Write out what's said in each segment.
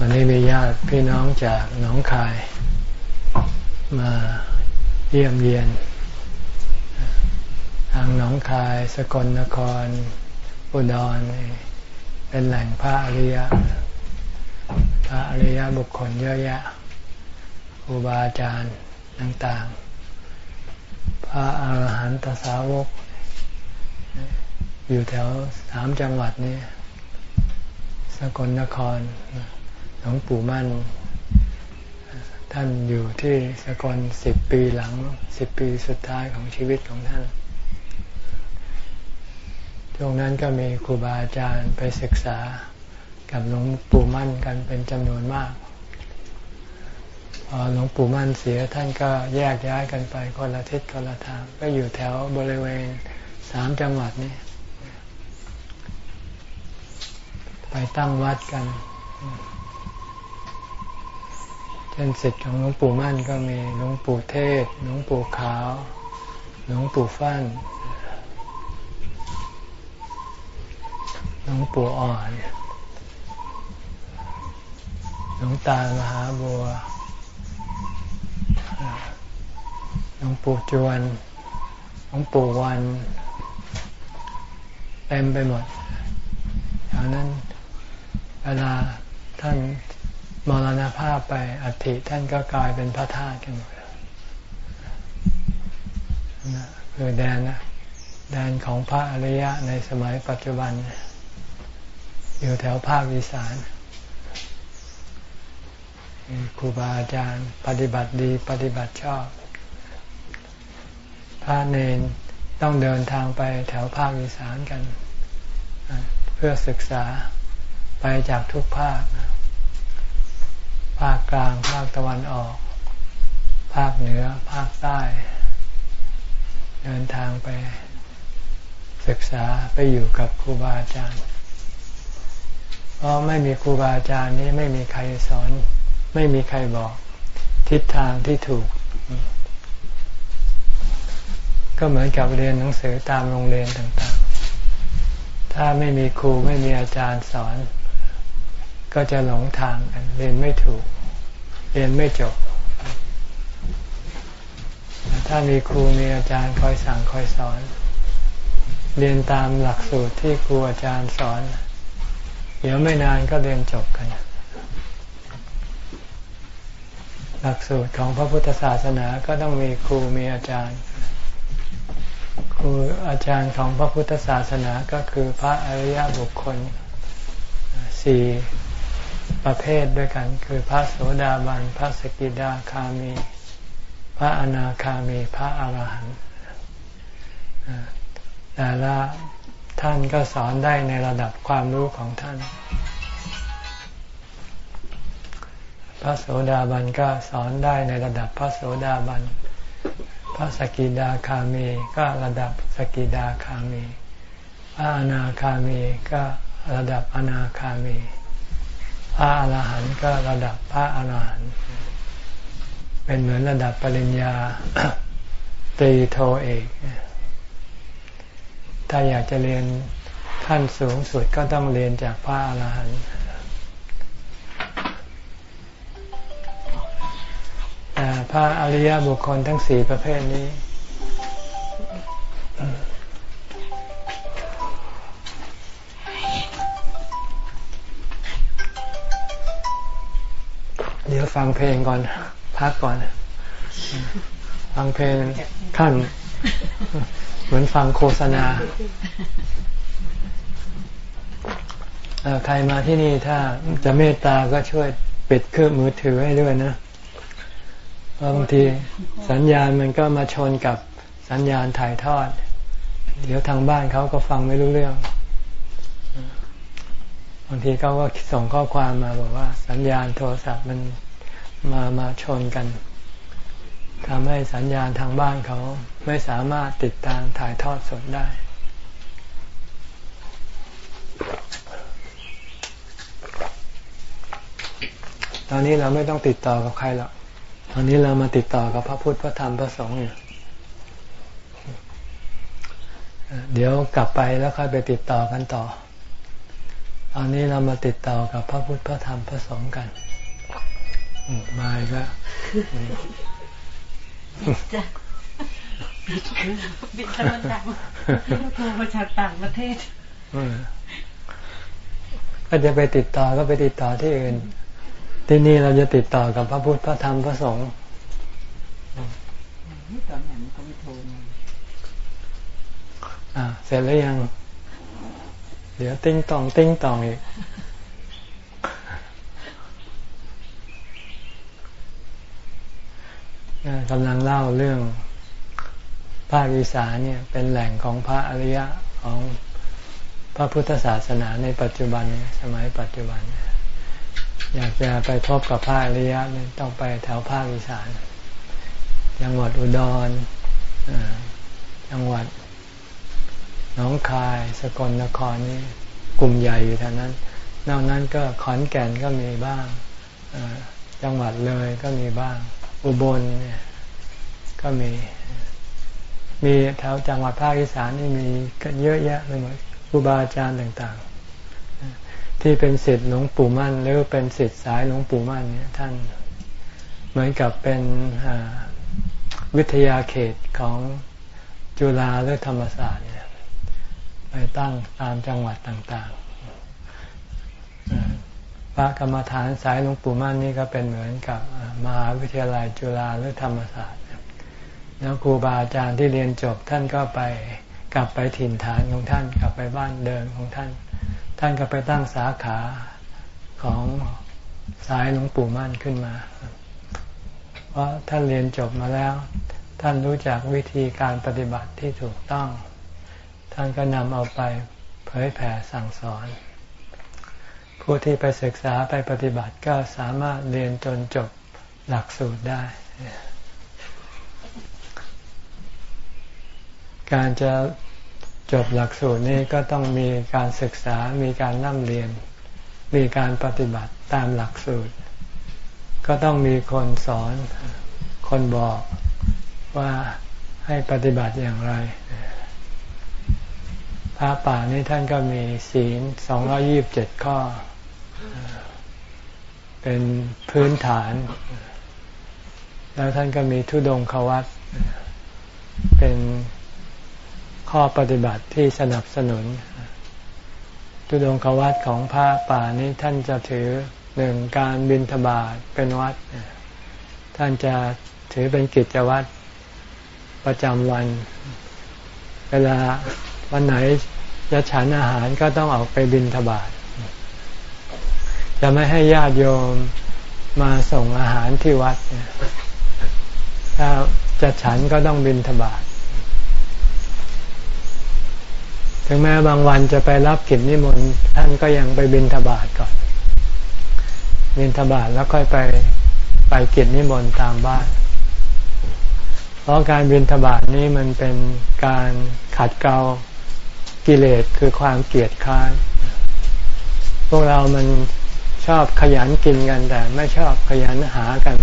วันนี้มีญาติพี่น้องจากหนองคาย มาเยี่ยมเยียน ทางหนองคาย สกลนครอุดรเป็นแหล่งพระอริยะ พระอริยบุคคลเยอะแยะครูบาอาจารย์ต่างๆ พระอาหารหันตสาวก อยู่แถวสามจังหวัดนี้ สกลนคร หลวงปู่มั่น ท่านอยู่ที่สกลสิบปีหลังสิบปีสุดท้ายของชีวิตของท่านช่วงนั้นก็มีครูบาอาจารย์ไปศึกษากับหลวงปู่มั่นกันเป็นจำนวนมากพอหลวงปู่มั่นเสียท่านก็แยกย้ายกันไปคนละทิศคนละทาง ก็อยู่แถวบริเวณสามจังหวัดนี้ ไปตั้งวัดกัน ช่นสิทธิ์ของหลวงปู่มั่นก็มีหลวงปู่เทศหลวงปู่ขาว หลวงปู่ฟั่นหลวงปู่อ่อน หลวงตามหาบัว หลวงปู่จวน หลวงปู่วันเต็มไปหมดอย่างนั้นเวลาท่าน มรณภาพไปอัฐิท่านก็กลายเป็นพระธาตุกันหมดคือแดนนะแดนของพระอริยะในสมัยปัจจุบัน อยู่แถวภาคอีสานครูบาอาจารย์ ปฏิบัติดีปฏิบัติชอบ พระเนนต้องเดินทางไปแถวภาคอีสานกัน เพื่อศึกษาไปจากทุกภาค ภาคกลาง ภาคตะวันออก ภาคเหนือ ภาคใต้ เดินทางไปศึกษาไปอยู่กับครูบาอาจารย์ เพราะไม่มีครูบาอาจารย์นี้ไม่มีใครสอน ไม่มีใครบอก ทิศทางที่ถูก ก็เหมือนกับเรียนหนังสือตามโรงเรียนต่างๆ ถ้าไม่มีครูไม่มีอาจารย์สอน ก็จะหลงทางกันเรียนไม่ถูก เรียนไม่จบ ถ้ามีครูมีอาจารย์คอยสั่งคอยสอน เรียนตามหลักสูตรที่ครูอาจารย์สอน เดี๋ยวไม่นานก็เรียนจบกัน หลักสูตรของพระพุทธศาสนาก็ต้องมีครูมีอาจารย์ ครูอาจารย์ของพระพุทธศาสนาก็คือพระอริยบุคคลสี่ ประเภทด้วยกัน คือพระโสดาบัน พระสกิดาคามี พระอนาคามี พระอาหารหันต์แต่ละท่านก็สอนได้ในระดับความรู้ของท่าน พระโสดาบันก็สอนได้ในระดับพระโสดาบัน พระสกิดาคามีก็ระดับสกิดาคามี พระอนาคามีก็ระดับอนาคามี พระอรหันต์ก็ระดับพระอรหันต์เป็นเหมือนระดับปริญญาตรีโทเอก ถ้าอยากจะเรียนขั้นสูงสุดก็ต้องเรียนจากพระอรหันต์แต่พระอริยบุคคลทั้งสี่ประเภทนี้ ฟังเพลงก่อน พักก่อน ฟังเพลงขั้น เหมือนฟังโฆษณาใครมาที่นี่ถ้าจะเมตตาก็ช่วยปิดเครื่องมือถือให้ด้วยนะเพราะบางทีสัญญาณมันก็มาชนกับสัญญาณถ่ายทอด เดี๋ยวทางบ้านเขาก็ฟังไม่รู้เรื่องบางทีเขาก็ส่งข้อความมาบอกว่า สัญญาณโทรศัพท์มัน มามาชนกันทำให้สัญญาณทางบ้านเขาไม่สามารถติดตามถ่ายทอดสดได้ ตอนนี้เราไม่ต้องติดต่อกับใครหรอก ตอนนี้เรามาติดต่อกับพระพุทธพระธรรมพระสงฆ์อยู่เดี๋ยวกลับไปแล้วค่อยไปติดต่อกันต่อ ตอนนี้เรามาติดต่อกับพระพุทธพระธรรมพระสงฆ์กัน มาอีกแล้วจะบิดบิดตะวันดังโทรมาจากต่างประเทศก็จะไปติดต่อก็ไปติดต่อที่อื่น ที่นี่เราจะติดต่อกับพระพุทธพระธรรมพระสงฆ์ตอนไหนมันก็ไม่โทรมาอ่า เสร็จแล้วยัง เดี๋ยวติ้งตอง ติ้งตองอีก กำลังเล่าเรื่องภาคอีสานเนี่ยเป็นแหล่งของพระอริยะของพระพุทธศาสนาในปัจจุบันสมัยปัจจุบัน อยากจะไปพบกับพระอริยะต้องไปแถวภาคอีสานจังหวัดอุดรจังหวัดน้องคาย สกลนครนี่กลุ่มใหญ่อยู่แถวนั้น นอกนั้นก็ขอนแก่นก็มีบ้างจังหวัดเลยก็มีบ้าง อุบลเนี่ยก็มี มีแถวจังหวัดภาคอีสานนี่มีกันเยอะแยะเลยหมดครูบาอาจารย์ต่างๆ ที่เป็นศิษย์หลวงปู่มั่น หรือเป็นศิษย์สายหลวงปู่มั่นเนี่ยท่านเหมือนกับเป็นวิทยาเขตของจุฬาหรือธรรมศาสตร์เนี่ยไปตั้งตามจังหวัดต่างๆพระกรรมฐานสายหลวงปู่มั่นนี่ก็เป็นเหมือนกับ มหาวิทยาลัยจุฬาหรือธรรมศาสตร์แล้วครูบาอาจารย์ที่เรียนจบท่านก็ไปกลับไปถิ่นฐานของท่านกลับไปบ้านเดิมของท่าน ท่านก็ไปตั้งสาขาของสายหลวงปู่มั่นขึ้นมา เพราะท่านเรียนจบมาแล้ว ท่านรู้จักวิธีการปฏิบัติที่ถูกต้อง ท่านก็นำเอาไปเผยแผ่สั่งสอน ผู้ที่ไปศึกษาไปปฏิบัติก็สามารถเรียนจนจบ หลักสูตรได้ การจะจบหลักสูตรนี้ก็ต้องมีการศึกษา มีการนั่งเรียน มีการปฏิบัติตามหลักสูตร ก็ต้องมีคนสอน คนบอกว่าให้ปฏิบัติอย่างไร พระป่านี้ท่านก็มีศีลสองยี่บเจ็ดข้อ เป็นพื้นฐาน แล้วท่านก็มีทุดงควัตเป็นข้อปฏิบัติที่สนับสนุนตุดงควัตของพระป่านี้ท่านจะถือหนึ่งการบินทบาทเป็นวัด ท่านจะถือเป็นกิจวัตรประจำวัน เวลาวันไหนจะฉันอาหารก็ต้องออกไปบินทบาทจะไม่ให้ญาติโยมมาส่งอาหารที่วัด ถ้าจะฉันก็ต้องบินทบาทถึงแม้บางวันจะไปรับกิจนิมนต์ท่านก็ยังไปบินทบาทก่อน บินทบาทแล้วค่อยไปไปกิจนิมนต์ตามบ้าน เพราะการบินทบาทนี้มันเป็นการขัดเกลากิเลสคือความเกลียดค้าน พวกเรามันชอบขยันกินกันแต่ไม่ชอบขยันหากัน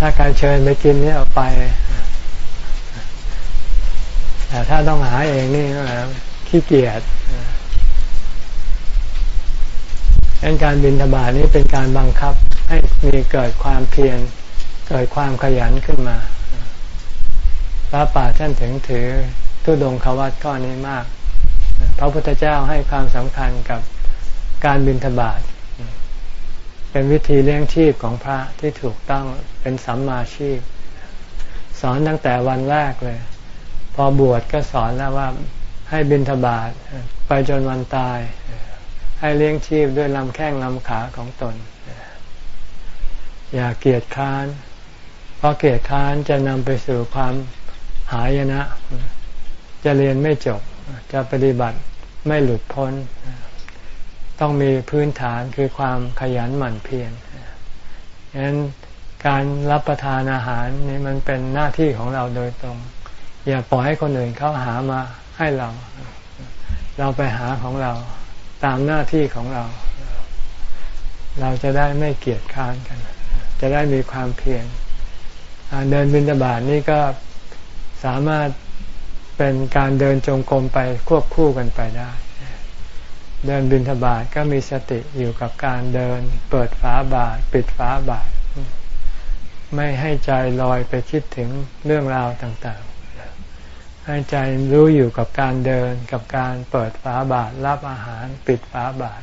ถ้าการเชิญไปกินนี่เอาไป แต่ถ้าต้องหาเองนี่ขี้เกียจดังการบินทบานี้เป็นการบังคับให้มีเกิดความเพียรเกิดความขยันขึ้นมา พระป่าท่านถึงถือทุดงควัตข้อนี้มาก พระพุทธเจ้าให้ความสำคัญกับการบินทบาท เป็นวิธีเลี้ยงชีพของพระที่ถูกต้องเป็นสัมมาชีพ สอนตั้งแต่วันแรกเลย พอบวชก็สอนแล้วว่าให้บิณฑบาตไปจนวันตาย ให้เลี้ยงชีพด้วยลำแข้งลำขาของตน อย่าเกียจค้าน เพราะเกียจค้านจะนำไปสู่ความหายนะ จะเรียนไม่จบ จะปฏิบัติไม่หลุดพ้น ต้องมีพื้นฐานคือความขยันหมั่นเพียรฉะนั้นการรับประทานอาหารนี่มันเป็นหน้าที่ของเราโดยตรง อย่าปล่อยให้คนอื่นเขาหามาให้เรา เราไปหาของเราตามหน้าที่ของเรา เราจะได้ไม่เกียจค้านกัน จะได้มีความเพียรเดินบินตบาทนี่ก็สามารถเป็นการเดินจงกรมไปควบคู่กันไปได้ เดินบินทบาทก็มีสติอยู่กับการเดิน เปิดฝาบาทปิดฝาบาท ไม่ให้ใจลอยไปคิดถึงเรื่องราวต่างๆ ให้ใจรู้อยู่กับการเดินกับการเปิดฝาบาทรับอาหาร ปิดฝาบาท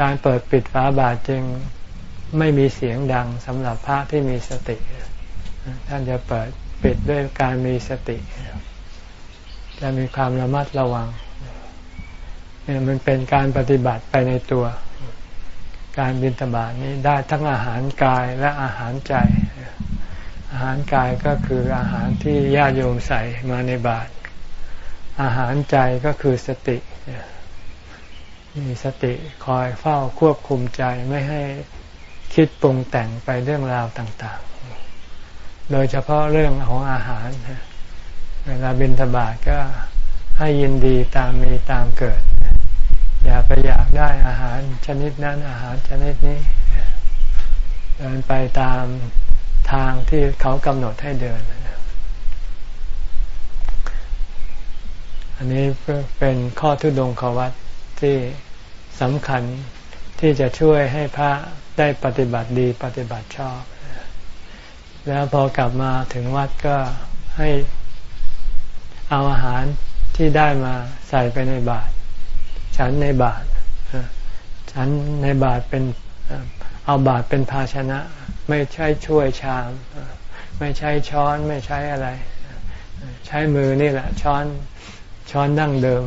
การเปิดปิดฝาบาทจึงไม่มีเสียงดังสำหรับพระที่มีสติ ท่านจะเปิดปิดด้วยการมีสติ จะมีความระมัดระวัง มันเป็นการปฏิบัติไปในตัว การบิณฑบาตนี้ได้ทั้งอาหารกายและอาหารใจ อาหารกายก็คืออาหารที่ญาติโยมใส่มาในบาตรอาหารใจก็คือสติมีสติคอยเฝ้าควบคุมใจไม่ให้คิดปรุงแต่งไปเรื่องราวต่างๆ โดยเฉพาะเรื่องของอาหาร เวลาบินทบาทก็ให้ยินดีตามมีตามเกิด อย่าไปอยากได้อาหารชนิดนั้นอาหารชนิดนี้ เดินไปตามทางที่เขากำหนดให้เดิน อันนี้เป็นข้อทุดงขวัตที่สำคัญที่จะช่วยให้พระได้ปฏิบัติดีปฏิบัติชอบ แล้วพอกลับมาถึงวัดก็ให้เอาอาหารที่ได้มาใส่ไปในบาตร ฉันในบาตรฉันในบาตรเป็นเอาบาตรเป็นภาชนะ ไม่ใช่ช่วยชาม ไม่ใช้ช้อนไม่ใช้อะไร ใช้มือนี่แหละ ช้อนช้อนดั้งเดิม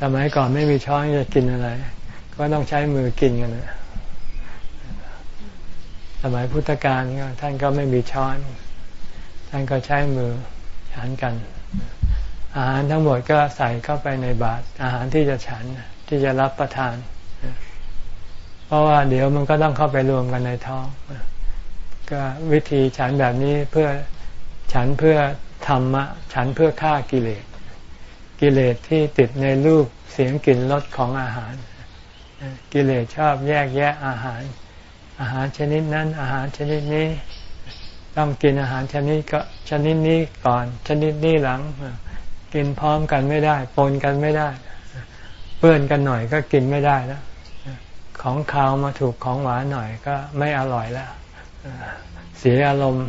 สมัยก่อนไม่มีช้อนจะกินอะไร ก็ต้องใช้มือกินกันนะสมัยพุทธกาลท่านก็ไม่มีช้อน ท่านก็ใช้มือฉันกัน อาหารทั้งหมดก็ใส่เข้าไปในบาตรอาหารที่จะฉันที่จะรับประทาน เพราะว่าเดี๋ยวมันก็ต้องเข้าไปรวมกันในท้อง ก็วิธีฉันแบบนี้เพื่อฉันเพื่อธรรมะ ฉันเพื่อฆ่ากิเลส กิเลสที่ติดในรูปเสียงกลิ่นรสของอาหาร กิเลสชอบแยกแยะอาหาร อาหารชนิดนั้น อาหารชนิดนี้ ต้องกินอาหารชนิดก็ชนิดนี้ก่อน ชนิดนี้หลัง กินพร้อมกันไม่ได้ปนกันไม่ได้ เปื้อนกันหน่อยก็กินไม่ได้แล้วของคาวมาถูกของหวานหน่อยก็ไม่อร่อยแล้วเสียอารมณ์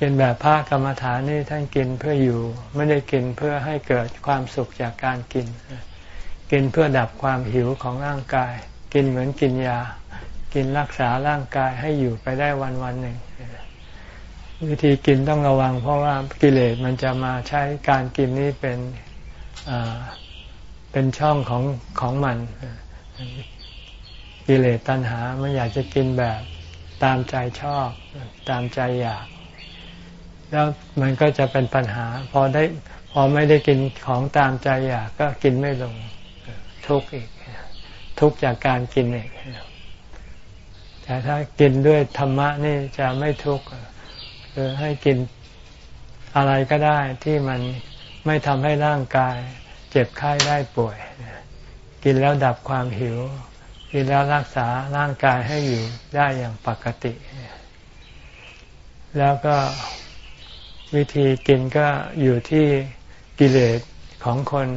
กินแบบพระกรรมฐานนี่ท่านกินเพื่ออยู่ ไม่ได้กินเพื่อให้เกิดความสุขจากการกิน กินเพื่อดับความหิวของร่างกาย กินเหมือนกินยา กินรักษาร่างกายให้อยู่ไปได้วันวันหนึ่ง วิธีกินต้องระวัง เพราะว่ากิเลสมันจะมาใช้การกินนี้เป็นเป็นช่องของของมัน กิเลสตัณหา มันอยากจะกินแบบตามใจชอบ ตามใจอยาก แล้วมันก็จะเป็นปัญหา พอได้พอไม่ได้กินของตามใจอยากก็กินไม่ลงทุกข์อีก ทุกข์จากการกินเองแต่ถ้ากินด้วยธรรมะนี่จะไม่ทุกข์ คือให้กินอะไรก็ได้ที่มันไม่ทำให้ร่างกาย เจ็บไข้ได้ป่วย กินแล้วดับความหิว กินแล้วรักษาร่างกายให้อยู่ได้อย่างปกติ แล้วก็วิธีกินก็อยู่ที่กิเลสของคน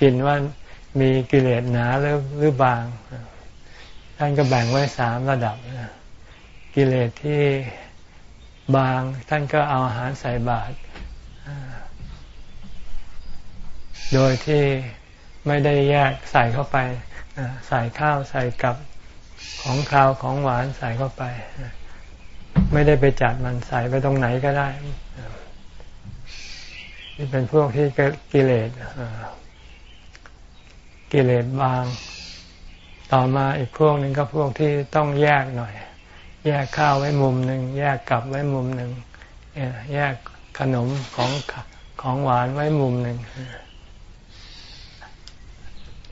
กินว่ามีกิเลสหนาหรือหรือบาง ท่านก็แบ่งไว้สามระดับกิเลสที่ บาง ท่านก็เอาอาหารใส่บาตรโดยที่ไม่ได้แยกใส่เข้าไปใส่ข้าวใส่กับของข้าวของหวานใส่เข้าไป ไม่ได้ไปจัดมันใส่ไปตรงไหนก็ได้นี่เป็นพวกที่กิเลสกิเลสบาง ต่อมาอีกพวกหนึ่งก็พวกที่ต้องแยกหน่อย แยกข้าวไว้มุมหนึ่งแยกกับไว้มุมหนึ่งแยกขนมของของหวานไว้มุมหนึ่ง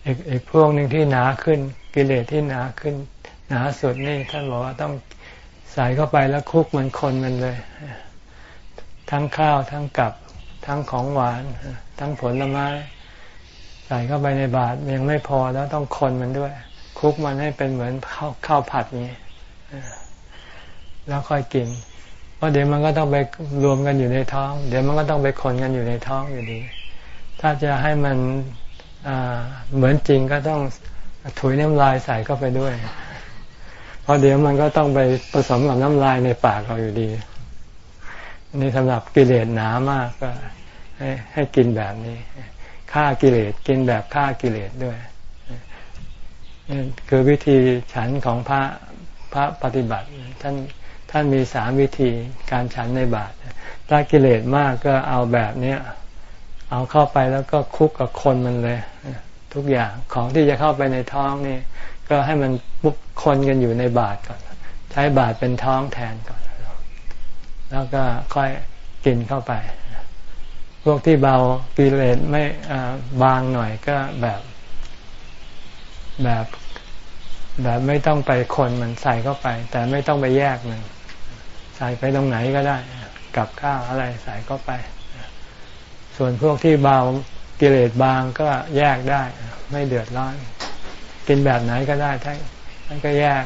อีกอีกพวกหนึ่งที่หนาขึ้นกิเลสที่หนาขึ้น หนาสุดนี่ท่านบอกว่าต้องใส่เข้าไปแล้วคุกมันคนมันเลย ทั้งข้าวทั้งกับทั้งของหวาน ทั้งผลไม้ ใส่เข้าไปในบาตรยังไม่พอแล้วต้องคนมันด้วย คุกมันให้เป็นเหมือนข้าวข้าวผัดนี้ แล้วค่อยกิน เพราะเดี๋ยวมันก็ต้องไปรวมกันอยู่ในท้อง เดี๋ยวมันก็ต้องไปคนกันอยู่ในท้องอยู่ดี ถ้าจะให้มันเหมือนจริงก็ต้องถุยน้ำลายใส่เข้าไปด้วย เพราะเดี๋ยวมันก็ต้องไปผสมกับน้ำลายในปากเราอยู่ดี นี่สำหรับกิเลสหนามากก็ให้ให้กินแบบนี้ฆ่ากิเลสกินแบบฆ่ากิเลสด้วยนี่คือวิธีฉันของพระพระปฏิบัติท่าน ท่านมีสามวิธีการฉันในบาตรถ้ากิเลสมากก็เอาแบบเนี้ยเอาเข้าไปแล้วก็คุกกับคนมันเลย ทุกอย่างของที่จะเข้าไปในท้องนี่ ก็ให้มันบุกคนกันอยู่ในบาตรก่อน ใช้บาตรเป็นท้องแทนก่อน แล้วก็ค่อยกินเข้าไป พวกที่เบากิเลสไม่บางหน่อยก็แบบแบบแบบไม่ต้องไปคนมันใส่เข้าไป แต่ไม่ต้องไปแยกมัน ใส่ไปตรงไหนก็ได้ กับข้าวอะไรใส่เข้าไป ส่วนพวกที่เบากิเลสบางก็แยกได้ ไม่เดือดร้อน กินแบบไหนก็ได้ท่านท่านก็แยก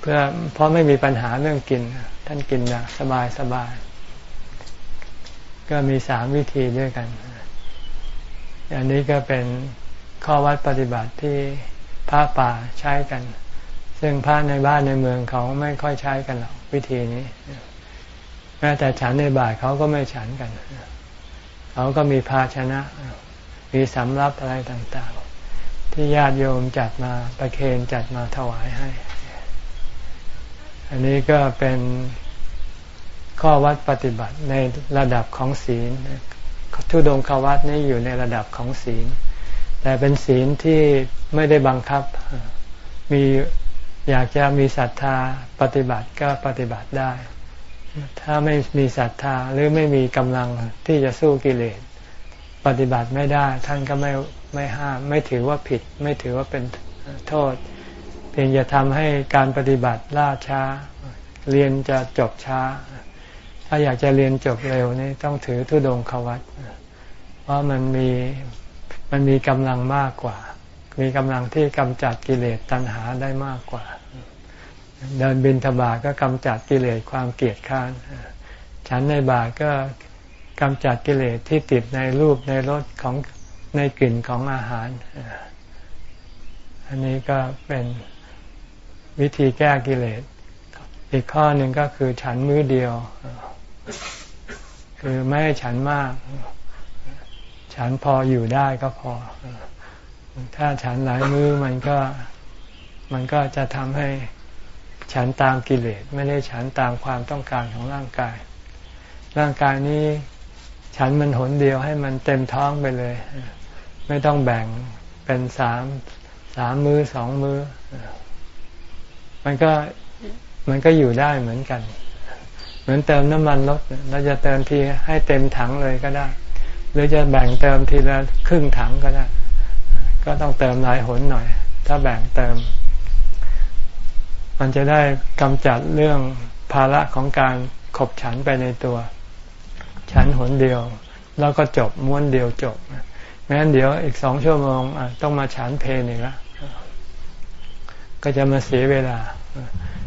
เพื่อเพราะไม่มีปัญหาเรื่องกิน ท่านกินนะสบายสบาย ก็มีสามวิธีด้วยกัน อันนี้ก็เป็นข้อวัดปฏิบัติที่พระป่าใช้กัน ซึ่งพระในบ้านในเมืองเขาไม่ค่อยใช้กันหรอกวิธีนี้ แม้แต่ฉันในบาทเขาก็ไม่ฉันกันเขาก็มีภาชนะ มีสำรับอะไรต่างๆ ที่ญาติโยมจัดมาประเคนจัดมาถวายให้ อันนี้ก็เป็นข้อวัดปฏิบัติในระดับของศีลทุดงควัดนี่อยู่ในระดับของศีล แต่เป็นศีลที่ไม่ได้บังคับ มี อยากจะมีศรัทธาปฏิบัติก็ปฏิบัติได้ ถ้าไม่มีศรัทธาหรือไม่มีกำลังที่จะสู้กิเลสปฏิบัติไม่ได้ ท่านก็ไม่ไม่ห้าม ไม่ถือว่าผิด ไม่ถือว่าเป็นโทษ เพียงจะทำให้การปฏิบัติล่าช้า เรียนจะจบช้า ถ้าอยากจะเรียนจบเร็วนี่ต้องถือทุดงควัตเพราะมันมีมันมีกำลังมากกว่า มีกำลังที่กำจัดกิเลสตัณหาได้มากกว่า เดินบินทบาทก็กำจัดกิเลสความเกลียดข้านฉันในบาทก็กำจัดกิเลสที่ติดในรูปในรสของในกลิ่นของอาหาร อันนี้ก็เป็นวิธีแก้กิเลส อีกข้อหนึ่งก็คือฉันมื้อเดียว คือไม่ให้ฉันมาก ฉันพออยู่ได้ก็พอ ถ้าฉันหลายมือมันก็มันก็จะทำให้ ฉันตามกิเลสไม่ได้ฉันตามความต้องการของร่างกาย ร่างกายนี้ฉันมันหนเดียวให้มันเต็มท้องไปเลย ไม่ต้องแบ่งเป็นสามสามมือสองมือ มันก็มันก็อยู่ได้เหมือนกัน เหมือนเติมน้ำมันรถเราจะเติมทีให้เต็มถังเลยก็ได้ หรือจะแบ่งเติมทีละครึ่งถังก็ได้ ก็ต้องเติมหลายหนหน่อย ถ้าแบ่งเติม มันจะได้กำจัดเรื่องภาระของการขบฉันไปในตัว ฉันหนเดียว แล้วก็จบม้วนเดียวจบแม้นเดี๋ยวอีกสองชั่วโมงต้องมาฉันเพลนอีกแล้วก็จะมาเสียเวลา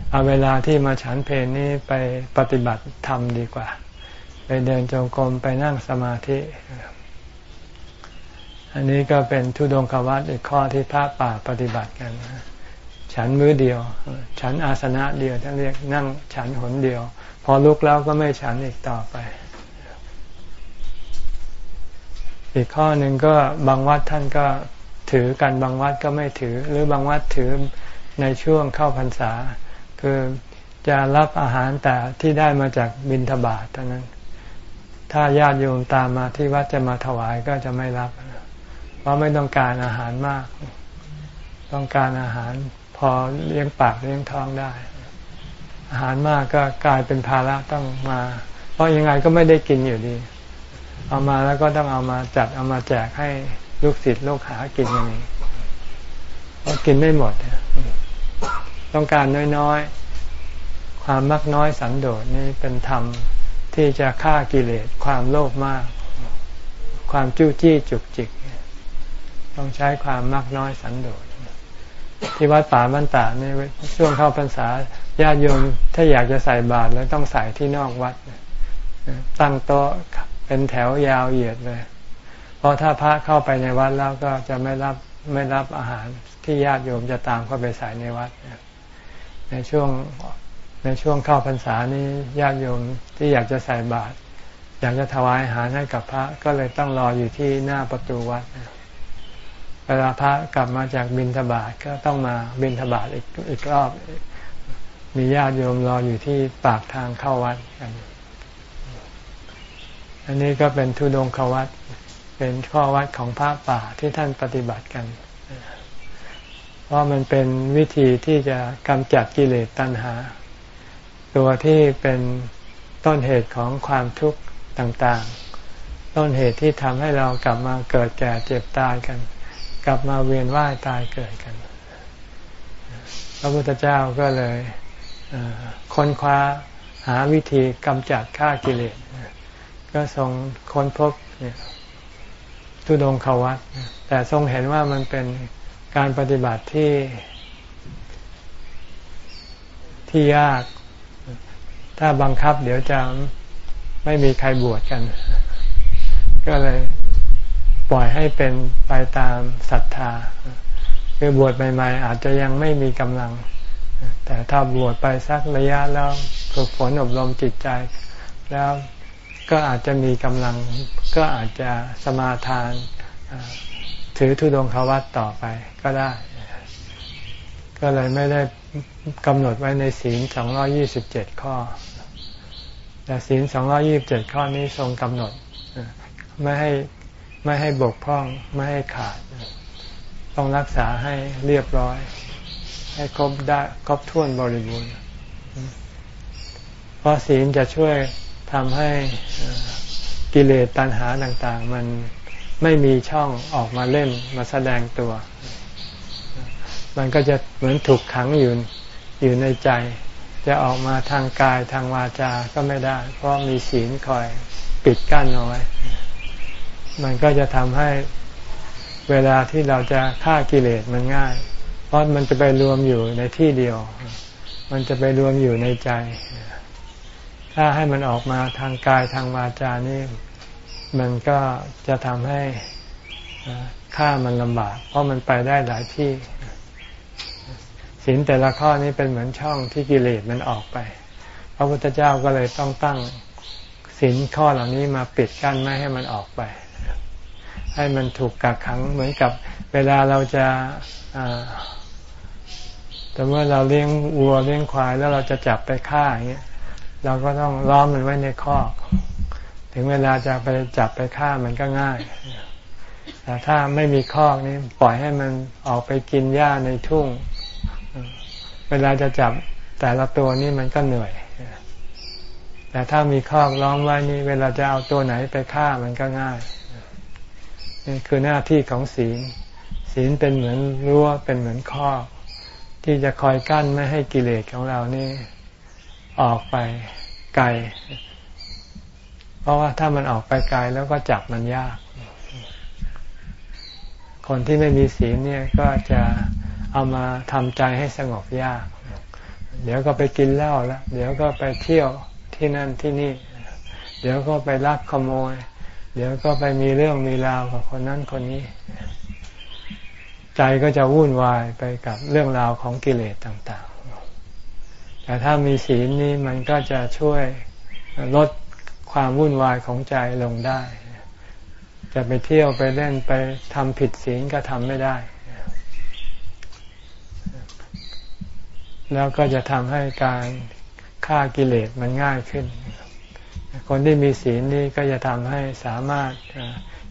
เอาเวลาที่มาฉันเพลนนี้ไปปฏิบัติธรรมดีกว่า ไปเดินจงกรมไปนั่งสมาธิ อันนี้ก็เป็นทุดงควัตอีกข้อที่พระป่าปฏิบัติกัน ฉันมือเดียว ฉันอาสนะเดียวท่านเรียกนั่งฉันหนเดียว พอลุกแล้วก็ไม่ฉันอีกต่อไป อีกข้อหนึ่งก็บางวัดท่านก็ถือกันบางวัดก็ไม่ถือ หรือบางวัดถือในช่วงเข้าพรรษา คือจะรับอาหารแต่ที่ได้มาจากบิณฑบาตเท่านั้น ถ้าญาติโยมตามมาที่วัดจะมาถวายก็จะไม่รับ เพราะไม่ต้องการอาหารมาก ต้องการอาหาร อเลี้ยงปากเลี้ยงท้องได้ อาหารมากก็กลายเป็นภาระต้องมา เพราะยังไงก็ไม่ได้กินอยู่ดี เอามาแล้วก็ต้องเอามาจัดเอามาแจกให้ลูกศิษย์ลูกหากินอย่างนี้เพราะกินไม่หมดต้องการน้อยๆ ความมักน้อยสันโดษนี่เป็นธรรมที่จะฆ่ากิเลสความโลภมาก ความจู้จี้จุกจิก ต้องใช้ความมากน้อยสันโดษ ที่วัดป่าบ้านตาเนี่ยช่วงเข้าพรรษาญาติโยมถ้าอยากจะใส่บาตรแล้วต้องใส่ที่นอกวัด ตั้งโต๊ะเป็นแถวยาวเหยียดเลย เพราะถ้าพระเข้าไปในวัดแล้วก็จะไม่รับไม่รับอาหารที่ญาติโยมจะตามเข้าไปใส่ในวัด ในช่วงในช่วงเข้าพรรษานี้ญาติโยมที่อยากจะใส่บาตรอยากจะถวายอาหารให้กับพระก็เลยต้องรออยู่ที่หน้าประตูวัดเว ลาพระกลับมาจากบิณฑบาตก็ต้องมาบิณฑบาตอีกอีกรอบ มีญาติโยมรออยู่ที่ปากทางเข้าวัดกันอันนี้ก็เป็นทุดงควัดเป็นข้อวัดของพระป่าที่ท่านปฏิบัติกัน เพราะมันเป็นวิธีที่จะกำจัดกิเลสตัณหา ตัวที่เป็นต้นเหตุของความทุกข์ต่างๆ ต้นเหตุที่ทำให้เรากลับมาเกิดแก่เจ็บตายกัน กลับมาเวียนว่ายตายเกิดกันพระพุทธเจ้าก็เลยค้นคว้าหาวิธีกำจัดฆ่ากิเลส ก็ทรงค้นพบทุดงควัตแต่ทรงเห็นว่ามันเป็นการปฏิบัติที่ที่ยาก ถ้าบังคับเดี๋ยวจะไม่มีใครบวชกัน ก็เลย ปล่อยให้เป็นไปตามศรัทธา คือบวชใหม่ ๆ อาจจะยังไม่มีกำลัง แต่ถ้าบวชไปสักระยะแล้วฝึกฝนอบรมจิตใจ แล้วก็อาจจะมีกำลัง ก็อาจจะสมาทาน ถือทุดงควัตต่อไปก็ได้ ก็เลยไม่ได้กำหนดไว้ในศีลสองยี่สิบเจ็ดข้อ แต่ศีลสองยี่บเจ็ดข้อนี้ทรงกำหนดไม่ให้ ไม่ให้บกพร่องไม่ให้ขาด ต้องรักษาให้เรียบร้อย ให้ครบได้ครบถ้วนบริบูรณ์เพราะศีลจะช่วยทำให้กิเลสตัณหาต่าง ๆ มันไม่มีช่องออกมาเล่นมาแสดงตัว มันก็จะเหมือนถูกขังอยู่อยู่ในใจ จะออกมาทางกายทางวาจาก็ไม่ได้ เพราะมีศีลคอยปิดกั้นเอาไว้ มันก็จะทำให้เวลาที่เราจะฆ่ากิเลสมันง่าย เพราะมันจะไปรวมอยู่ในที่เดียว มันจะไปรวมอยู่ในใจ ถ้าให้มันออกมาทางกายทางวาจานี่ มันก็จะทำให้ฆ่ามันลำบาก เพราะมันไปได้หลายที่ศีลแต่ละข้อนี้เป็นเหมือนช่องที่กิเลสมันออกไป พระพุทธเจ้าก็เลยต้องตั้งศีลข้อเหล่านี้มาปิดกั้นไม่ให้มันออกไป ให้มันถูกกักขังเหมือนกับเวลาเราจะแต่เมื่อเราเลี้ยงวัวเลี้ยงควายแล้วเราจะจับไปฆ่าอย่างเงี้ยเราก็ต้องล้อมมันไว้ในคอก ถึงเวลาจะไปจับไปฆ่ามันก็ง่าย แต่ถ้าไม่มีคอกนี้ปล่อยให้มันออกไปกินหญ้าในทุ่ง เวลาจะจับแต่ละตัวนี่มันก็เหนื่อย แต่ถ้ามีคอกล้อมไว้นี่เวลาจะเอาตัวไหนไปฆ่ามันก็ง่าย คือหน้าที่ของศีล ศีลเป็นเหมือนรั้วเป็นเหมือนคอกที่จะคอยกั้นไม่ให้กิเลสของเรานี่ออกไปไกล เพราะว่าถ้ามันออกไปไกลแล้วก็จับมันยาก คนที่ไม่มีศีลเนี่ยก็จะเอามาทำใจให้สงบยาก เดี๋ยวก็ไปกินเหล้าแล้ว เดี๋ยวก็ไปเที่ยวที่นั่นที่นี่ เดี๋ยวก็ไปลักขโมย เดี๋ยวก็ไปมีเรื่องมีราวกับคนนั้นคนนี้ ใจก็จะวุ่นวายไปกับเรื่องราวของกิเลสต่างๆ แต่ถ้ามีศีลนี้มันก็จะช่วยลดความวุ่นวายของใจลงได้ จะไปเที่ยวไปเล่นไปทำผิดศีลก็ทำไม่ได้ แล้วก็จะทำให้การฆ่ากิเลสมันง่ายขึ้น คนที่มีศีลนี่ก็จะทำให้สามารถ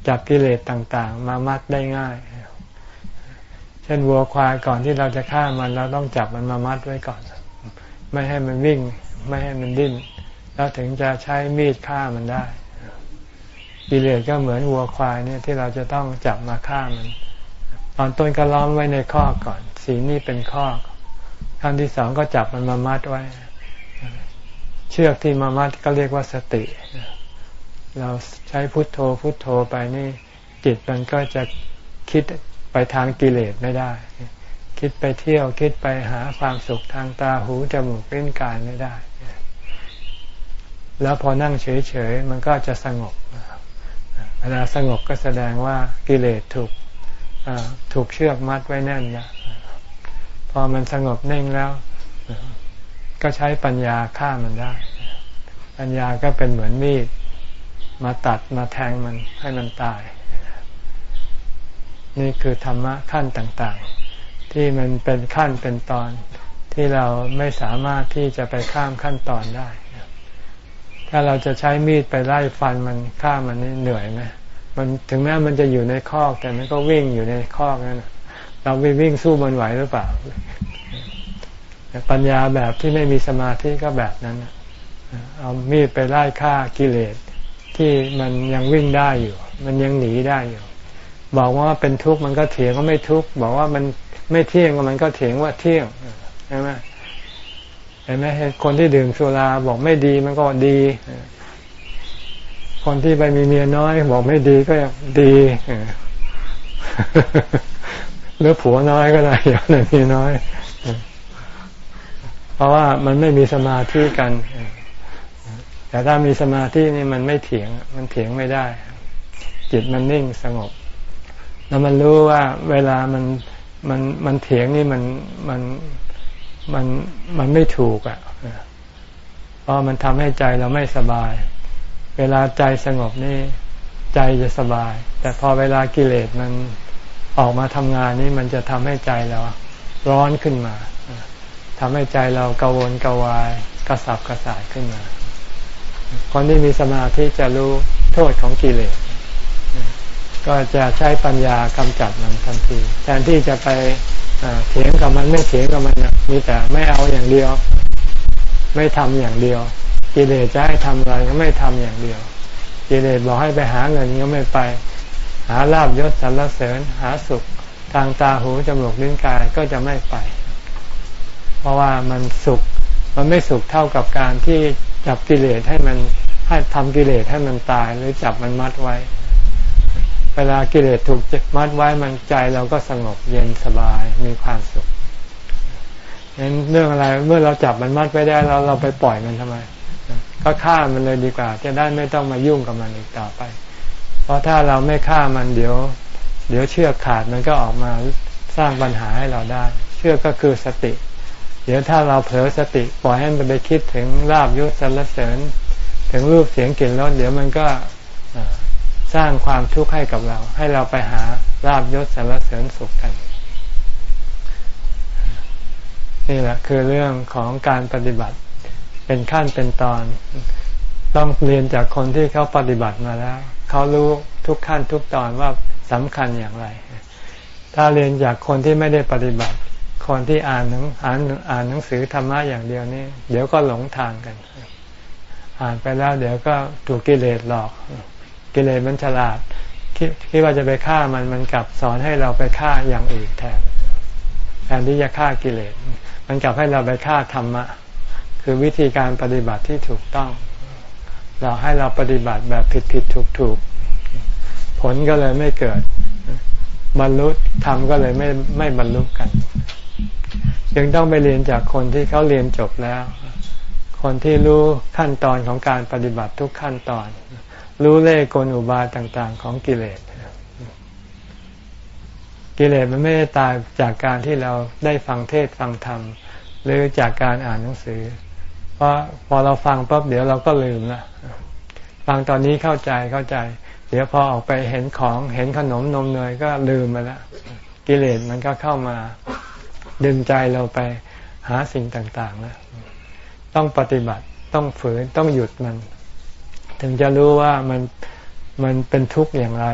จับกิเลสต่างๆ มามัดได้ง่าย เช่นวัวควายก่อนที่เราจะฆ่ามันเราต้องจับมันมามัดไว้ก่อน ไม่ให้มันวิ่ง ไม่ให้มันดิ้น แล้วถึงจะใช้มีดฆ่ามันได้ กิเลสก็เหมือนวัวควายเนี่ยที่เราจะต้องจับมาฆ่ามัน ตอนต้นก็ล้อมไว้ในข้อก่อนสีลนี่เป็นข้อขั้นที่สองก็จับมันมามัดไว้ เชือกที่มามัดก็เรียกว่าสติ เราใช้พุทโธพุทโธไปนี่จิตมันก็จะคิดไปทางกิเลสไม่ได้ คิดไปเที่ยวคิดไปหาความสุขทางตาหูจมูกลิ้นกายไม่ได้ แล้วพอนั่งเฉยๆ มันก็จะสงบเวลาสงบก็แสดงว่ากิเลสถูกถูกเชือกมัดไว้แน่นแล้วพอมันสงบนิ่งแล้ว ก็ใช้ปัญญาฆ่ามันได้ ปัญญาก็เป็นเหมือนมีดมาตัดมาแทงมันให้มันตาย นี่คือธรรมะขั้นต่างๆ ที่มันเป็นขั้นเป็นตอนที่เราไม่สามารถที่จะไปข้ามขั้นตอนได้ ถ้าเราจะใช้มีดไปไล่ฟันมันฆ่ามันนี่เหนื่อยไหมมันถึงแม้มันจะอยู่ในคอกแต่มันก็วิ่งอยู่ในคอกนั่นเราไปวิ่งสู้มันไหวหรือเปล่า ปัญญาแบบที่ไม่มีสมาธิก็แบบนั้น เอามีดไปไล่ฆ่ากิเลสที่มันยังวิ่งได้อยู่ มันยังหนีได้อยู่ บอกว่าเป็นทุกข์มันก็เถียงก็ไม่ทุกข์บอกว่ามันไม่เที่ยงมันก็เถียงว่าเที่ยงใช่ไหมเห็นไหมคนที่ดื่มสุราบอกไม่ดีมันก็ดี คนที่ไปมีเมียน้อย บอกไม่ดีก็ดีหรือผัวน้อยก็ได้อย่างเมีน้อย เพราะว่ามันไม่มีสมาธิกัน แต่ถ้ามีสมาธินี่มันไม่เถียง มันเถียงไม่ได้ จิตมันนิ่งสงบ แล้วมันรู้ว่าเวลามันมันมันเถียงนี่มันมันมันมันไม่ถูกอะ่ะเพราะมันทำให้ใจเราไม่สบาย เวลาใจสงบนี่ใจจะสบาย แต่พอเวลากิเลสมันออกมาทำงานนี่มันจะทำให้ใจเราร้อนขึ้นมา ทำให้ใจเรากังวลกวายกระสับกระส่ายขึ้นมา คนที่มีสมาธิจะรู้โทษของกิเลส ก็จะใช้ปัญญากำจัดมันทันที แทนที่จะไปเถียงกับมันไม่เถียงกับมันมีแต่ไม่เอาอย่างเดียว ไม่ทำอย่างเดียว กิเลสจะให้ทำอะไรก็ไม่ทำอย่างเดียว กิเลสบอกให้ไปหาเงินก็ไม่ไป หาลาบยศสรรเสริญหาสุขทางตาหูจมูกลิ้นกายก็จะไม่ไป เพราะว่ามันสุข มันไม่สุขเท่ากับการที่จับกิเลสให้มันให้ทำกิเลสให้มันตายหรือจับมันมัดไว้ เวลากิเลสถูกมัดไว้มันใจเราก็สงบเย็นสบายมีความสุขเห็นเรื่องอะไรเมื่อเราจับมันมัดไว้ได้เราเราไปปล่อยมันทำไม ก็ฆ่ามันเลยดีกว่า จะได้ไม่ต้องมายุ่งกับมันอีกต่อไป เพราะถ้าเราไม่ฆ่ามันเดี๋ยว เดี๋ยวเชือกขาดมันก็ออกมาสร้างปัญหาให้เราได้ เชือกก็คือสติ ดี๋ยวถ้าเราเผลอสติปล่อยให้มันไปคิดถึงลาบยศสรรเสริญ ถึงรูปเสียงกลิ่นรสเดี๋ยวมันก็สร้างความทุกข์ให้กับเรา ให้เราไปหาลาบยศสารเสริญสุขกัน นี่แหละคือเรื่องของการปฏิบัติเป็นขั้นเป็นตอน ต้องเรียนจากคนที่เขาปฏิบัติมาแล้ว เขารู้ทุกขั้นทุกตอนว่าสำคัญอย่างไร ถ้าเรียนจากคนที่ไม่ได้ปฏิบัติ คนที่อ่านหนังอ่านอ่านหนังสือธรรมะอย่างเดียวนี่เดี๋ยวก็หลงทางกัน อ่านไปแล้วเดี๋ยวก็ถูกกิเลสหลอก กิเลสมันฉลาดคิดคิดว่าจะไปฆ่ามันมันกลับสอนให้เราไปฆ่าอย่างอื่นแทนแทนที่จะฆ่ากิเลส มันกลับให้เราไปฆ่าธรรมะ คือวิธีการปฏิบัติที่ถูกต้อง เราให้เราปฏิบัติแบบผิดผิดถูกถูกผลก็เลยไม่เกิด บรรลุธรรมก็เลยไม่ไม่บรรลุกัน ยังต้องไปเรียนจากคนที่เขาเรียนจบแล้ว คนที่รู้ขั้นตอนของการปฏิบัติทุกขั้นตอน รู้เล่กลอุบายต่างๆ ของกิเลส กิเลสมันไม่ได้ตายจากการที่เราได้ฟังเทศฟังธรรม หรือจากการอ่านหนังสือ เพราะพอเราฟังปั๊บเดี๋ยวเราก็ลืมละฟังตอนนี้เข้าใจเข้าใจ เดี๋ยวพอออกไปเห็นของเห็นขนมนมเนยก็ลืมไปล้วกิเลสมันก็เข้ามา ดึงใจเราไปหาสิ่งต่างๆแล้วต้องปฏิบัติต้องฝืนต้องหยุดมัน ถึงจะรู้ว่ามันมันเป็นทุกข์อย่างไร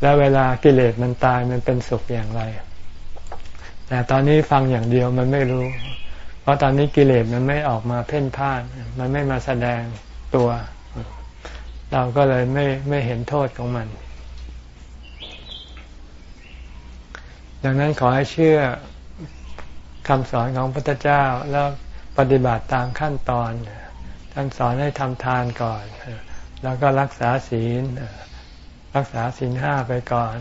แล้วเวลากิเลสมันตายมันเป็นสุขอย่างไร แต่ตอนนี้ฟังอย่างเดียวมันไม่รู้ เพราะตอนนี้กิเลสมันไม่ออกมาเพ่นพ่าน มันไม่มาแสดงตัว เราก็เลยไม่ไม่เห็นโทษของมัน ดังนั้นขอให้เชื่อ คำสอนของพระพุทธเจ้าแล้วปฏิบัติตามขั้นตอน ท่านสอนให้ทำทานก่อน แล้วก็รักษาศีล รักษาศีลห้าไปก่อน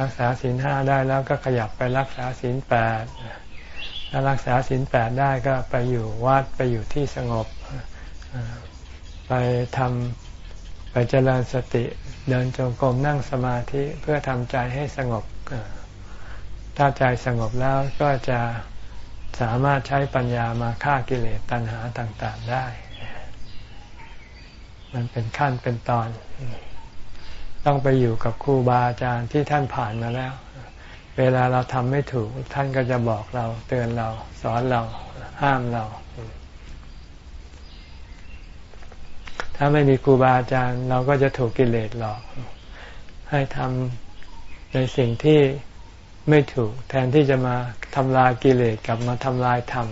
รักษาศีลห้าได้แล้วก็ขยับไปรักษาศีลแปดถ้ารักษาศีลแปดได้ก็ไปอยู่วัดไปอยู่ที่สงบ ไปทไปเจริญสติเดินจงกรมนั่งสมาธิเพื่อทำใจให้สงบ ถ้าใจสงบแล้วก็จะ สามารถใช้ปัญญามาฆ่ากิเลสตัณหาต่าง ๆได้ มันเป็นขั้นเป็นตอน ต้องไปอยู่กับครูบาอาจารย์ที่ท่านผ่านมาแล้ว เวลาเราทำไม่ถูก ท่านก็จะบอกเรา เตือนเรา สอนเรา ห้ามเรา ถ้าไม่มีครูบาอาจารย์ เราก็จะถูกกิเลสหลอก ให้ทำในสิ่งที่ ไม่ถูก แทนที่จะมาทำลายกิเลสกลับมาทำลายธรรม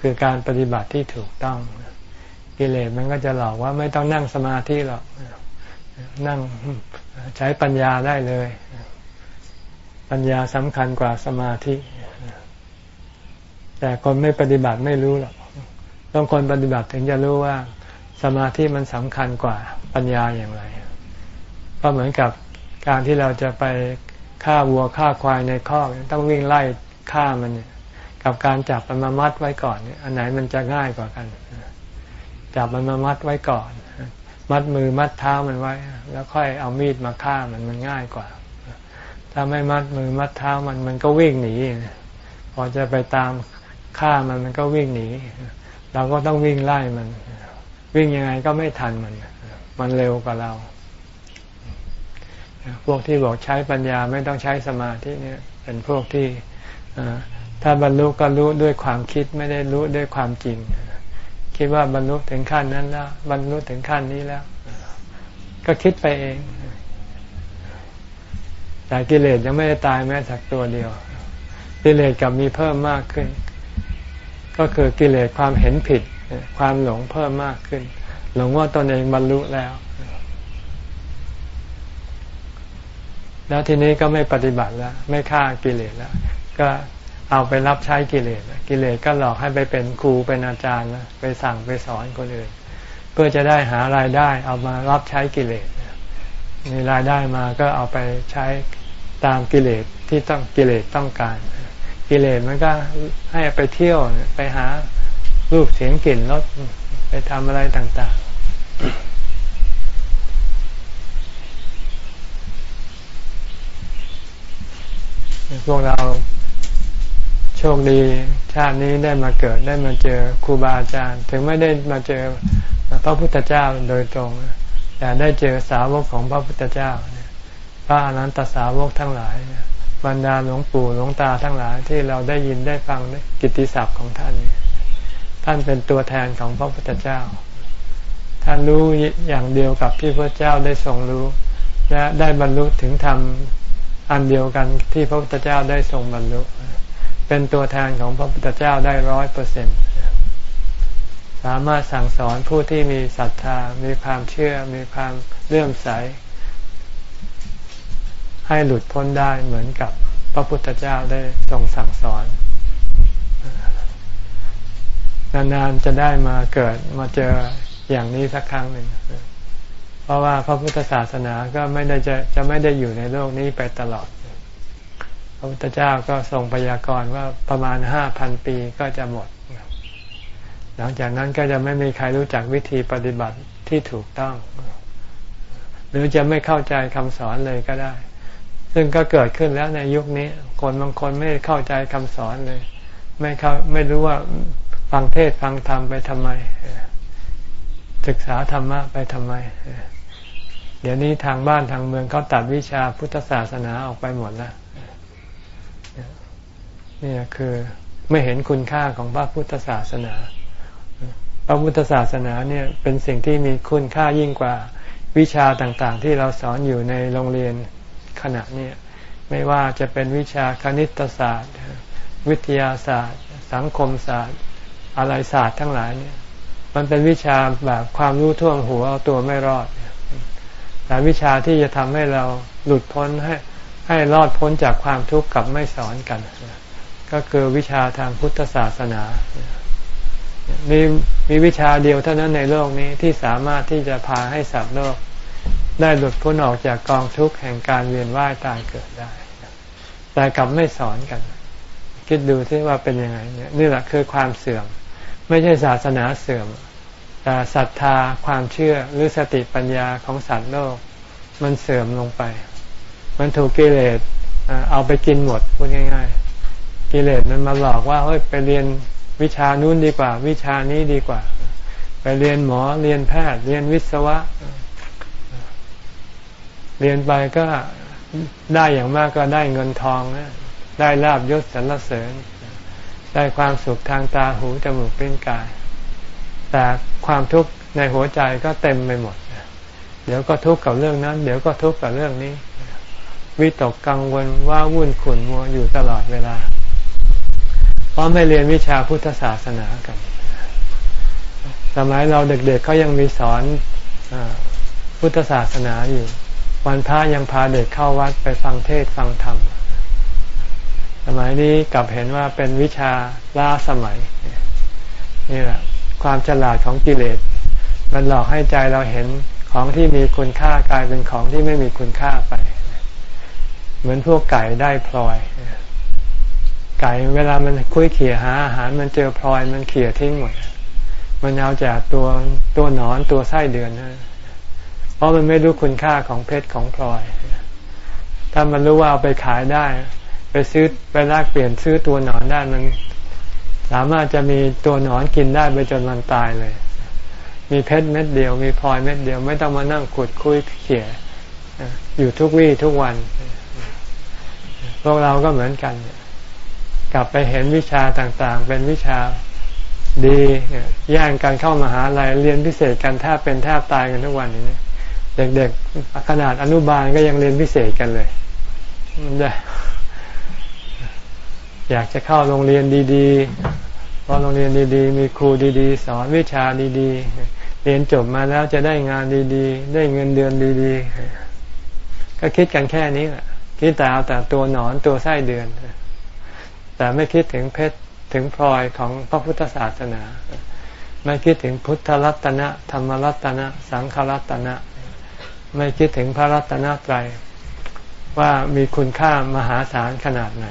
คือการปฏิบัติที่ถูกต้องกิเลสมันก็จะหลอกว่าไม่ต้องนั่งสมาธิหรอกนั่งใช้ปัญญาได้เลย ปัญญาสำคัญกว่าสมาธิ แต่คนไม่ปฏิบัติไม่รู้หรอกต้องคนปฏิบัติถึงจะรู้ว่า สมาธิมันสำคัญกว่าปัญญาอย่างไร ก็เหมือนกับการที่เราจะไป ฆ่าวัวฆ่าควายในคอกต้องวิ่งไล่ฆ่ามันเนี่ยกับการจับมันมามัดไว้ก่อนเนี่ยอันไหนมันจะง่ายกว่ากัน จับมันมามัดไว้ก่อน มัดมือมัดเท้ามันไว้ แล้วค่อยเอามีดมาฆ่ามันมันง่ายกว่า ถ้าไม่มัดมือมัดเท้ามันมันก็วิ่งหนีพอจะไปตามฆ่ามันมันก็วิ่งหนีเราก็ต้องวิ่งไล่มัน วิ่งยังไงก็ไม่ทันมัน มันเร็วกว่าเรา พวกที่บอกใช้ปัญญาไม่ต้องใช้สมาธิเนี่ยเป็นพวกที่ถ้าบรรลุก็รู้ด้วยความคิดไม่ได้รู้ด้วยความจริง คิดว่าบรรลุถึงขั้นนั้นแล้วบรรลุถึงขั้นนี้แล้ว ก็คิดไปเอง แต่กิเลสยังไม่ได้ตายแม้สักตัวเดียว กิเลสกับมีเพิ่มมากขึ้น ก็คือกิเลสความเห็นผิดความหลงเพิ่มมากขึ้น หลงว่าตนเองบรรลุแล้ว แล้วทีนี้ก็ไม่ปฏิบัติแล้ว ไม่ฆ่ากิเลสแล้ว ก็เอาไปรับใช้กิเลสกิเลสก็หลอกให้ไปเป็นครูเป็นอาจารย์นะไปสั่งไปสอนคนอื่น เพื่อจะได้หารายได้เอามารับใช้กิเลสมีรายได้มาก็เอาไปใช้ตามกิเลสที่ต้องกิเลสต้องการ กิเลสมันก็ให้ไปเที่ยวไปหารูปเสียงกลิ่นรสไปทำอะไรต่าง ๆ พวกเราโชคดีชาตินี้ได้มาเกิดได้มาเจอครูบาอาจารย์ ถึงไม่ได้มาเจอพระพุทธเจ้าโดยตรงแต่ได้เจอสาวกของพระพุทธเจ้าพระอนันตสาวกทั้งหลายบรรดาหลวงปู่หลวงตาทั้งหลายที่เราได้ยินได้ฟังกิตติศัพท์ของท่านท่านเป็นตัวแทนของพระพุทธเจ้า ท่านรู้อย่างเดียวกับที่พระเจ้าได้ทรงรู้ และได้บรรลุถึงธรรม อันเดียวกันที่พระพุทธเจ้าได้ทรงบรรลุ เป็นตัวแทนของพระพุทธเจ้าได้ร้อยเปอร์เซ็นสามารถสั่งสอนผู้ที่มีศรัทธา มีความเชื่อ มีความเลื่อมใส ให้หลุดพ้นได้เหมือนกับพระพุทธเจ้าได้ทรงสั่งสอนนานๆจะได้มาเกิดมาเจออย่างนี้สักครั้งหนึ่ง เพราะว่าพระพุทธศาสนาก็ไม่ได้จะจะไม่ได้อยู่ในโลกนี้ไปตลอด พระพุทธเจ้าก็ทรงพยากรณ์ว่าประมาณห้าพันปีก็จะหมด หลังจากนั้นก็จะไม่มีใครรู้จักวิธีปฏิบัติที่ถูกต้อง หรือจะไม่เข้าใจคำสอนเลยก็ได้ ซึ่งก็เกิดขึ้นแล้วในยุคนี้ คนบางคนไม่เข้าใจคำสอนเลย ไม่เข้าไม่รู้ว่าฟังเทศฟังธรรมไปทำไม ศึกษาธรรมะไปทำไม เดี๋ยวนี้ทางบ้านทางเมืองเขาตัดวิชาพุทธศาสนาออกไปหมดแล้วนี่คือไม่เห็นคุณค่าของพระพุทธศาสนา พระพุทธศาสนาเนี่ยเป็นสิ่งที่มีคุณค่ายิ่งกว่าวิชาต่างๆ ที่เราสอนอยู่ในโรงเรียนขณะนี้ไม่ว่าจะเป็นวิชาคณิตศาสตร์ วิทยาศาสตร์ สังคมศาสตร์ อะไรศาสตร์ทั้งหลายเนี่ย มันเป็นวิชาแบบความรู้ท่วมหัวเอาตัวไม่รอด แต่วิชาที่จะทำให้เราหลุดพ้นให้ให้รอดพ้นจากความทุกข์กับไม่สอนกัน ก็คือวิชาทางพุทธศาสนา มีมีวิชาเดียวเท่านั้นในโลกนี้ที่สามารถที่จะพาให้สัตว์โลก ได้หลุดพ้นออกจากกองทุกข์แห่งการเวียนว่ายตายเกิดได้ แต่กลับไม่สอนกัน คิดดูที่ว่าเป็นยังไงเนี่ยนี่แหละคือความเสื่อม ไม่ใช่ศาสนาเสื่อม ศรัทธาความเชื่อหรือสติปัญญาของสัตว์โลก มันเสื่อมลงไป มันถูกกิเลสเอาไปกินหมดพูดง่าย ๆ กิเลสมันมาหลอกว่าเฮ้ยไปเรียนวิชานู้นดีกว่า วิชานี้ดีกว่า ไปเรียนหมอเรียนแพทย์ เรียนวิศวะ เรียนไปก็ได้อย่างมากก็ได้เงินทองได้ลาบยศสรรเสริญ ได้ความสุขทางตาหูจมูกเป็นกาย แต่ ความทุกข์ในหัวใจก็เต็มไปหมด เดี๋ยวก็ทุกข์กับเรื่องนั้น เดี๋ยวก็ทุกข์กับเรื่องนี้ วิตกกังวลว่าวุ่นขุ่นมัวอยู่ตลอดเวลา เพราะไม่เรียนวิชาพุทธศาสนากัน สมัยเราเด็กๆเเขายังมีสอนอพุทธศาสนาอยู่ วันพระยังพาเด็กเข้าวัดไปฟังเทศฟังธรรม สมัยนี้กลับเห็นว่าเป็นวิชาล้าสมัยนี่แหละ ความฉลาดของกิเลส มันหลอกให้ใจเราเห็นของที่มีคุณค่ากลายเป็นของที่ไม่มีคุณค่าไป เหมือนพวกไก่ได้พลอย ไก่เวลามันคุยเขี่ยหาอาหารมันเจอพลอยมันเขี่ยทิ้งหมด มันเอาจากตัวตัวหนอนตัวไส้เดือนนะเพราะมันไม่รู้คุณค่าของเพชรของพลอย ถ้ามันรู้ว่าเอาไปขายได้ ไปซื้อไปแลกเปลี่ยนซื้อตัวหนอนได้มัน สามารถจะมีตัวหนอนกินได้ไปจนมันตายเลย มีเพชรเม็ดเดียว มีพลอยเม็ดเดียว ไม่ต้องมานั่งขุดคุยเขี่ยอยู่ทุกวี่ทุกวัน พวกเราก็เหมือนกัน กลับไปเห็นวิชาต่างๆ เป็นวิชาดีแย่งกันเข้ามาหาลัยเรียนพิเศษกันแทบเป็นแทบตายกันทุกวันนี้เด็กๆขนาดอนุบาลก็ยังเรียนพิเศษกันเลยมันได้ อยากจะเข้าโรงเรียนดีๆ เพราะโรงเรียนดีๆ มีครูดีๆ สอนวิชาดีๆ เรียนจบมาแล้วจะได้งานดีๆ ได้เงินเดือนดีๆ ก็คิดกันแค่นี้แหละคิดแต่เอาแต่ตัวหนอนตัวไส้เดือน แต่ไม่คิดถึงเพชรถึงพลอยของพระพุทธศาสนา ไม่คิดถึงพุทธรัตนะ ธรรมรัตนะ สังฆรัตนะ ไม่คิดถึงพระรัตนตรัยว่ามีคุณค่ามหาศาลขนาดไหน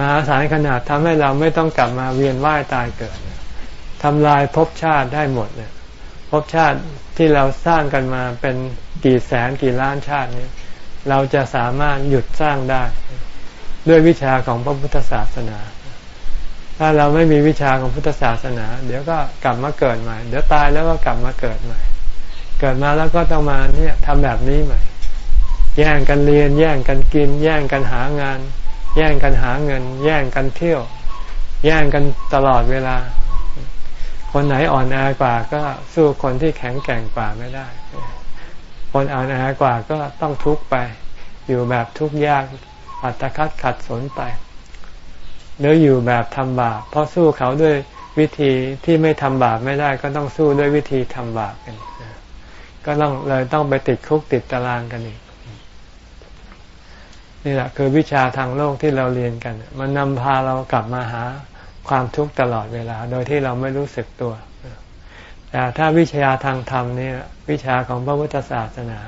มหาศาลขนาดทำให้เราไม่ต้องกลับมาเวียนว่ายตายเกิดทำลายภพชาติได้หมดเนี่ยภพชาติที่เราสร้างกันมาเป็นกี่แสนกี่ล้านชาตินี้เราจะสามารถหยุดสร้างได้ ด้วยวิชาของพระพุทธศาสนา ถ้าเราไม่มีวิชาของพุทธศาสนา เดี๋ยวก็กลับมาเกิดใหม่ เดี๋ยวตายแล้วก็กลับมาเกิดใหม่ เกิดมาแล้วก็ต้องมาเนี่ยทำแบบนี้ใหม่ แย่งกันเรียน แย่งกันกิน แย่งกันหางาน แย่งกันหาเงิน แย่งกันเที่ยว แย่งกันตลอดเวลา คนไหนอ่อนแอกว่าก็สู้คนที่แข็งแกร่งกว่าไม่ได้ คนอ่อนแอกว่าก็ต้องทุกข์ไป อยู่แบบทุกข์ยากอัตคัดขัดสนไปหรืออยู่แบบทำบาปเพราะสู้เขาด้วยวิธีที่ไม่ทำบาปไม่ได้ ก็ต้องสู้ด้วยวิธีทำบาปกัน ก็ต้องเลยต้องไปติดคุกติดตารางกันอีก นี่แหละคือวิชาทางโลกที่เราเรียนกัน มันนำพาเรากลับมาหาความทุกข์ตลอดเวลา โดยที่เราไม่รู้สึกตัวแต่ถ้าวิชาทางธรรมนี่วิชาของพระพุทธศาสนา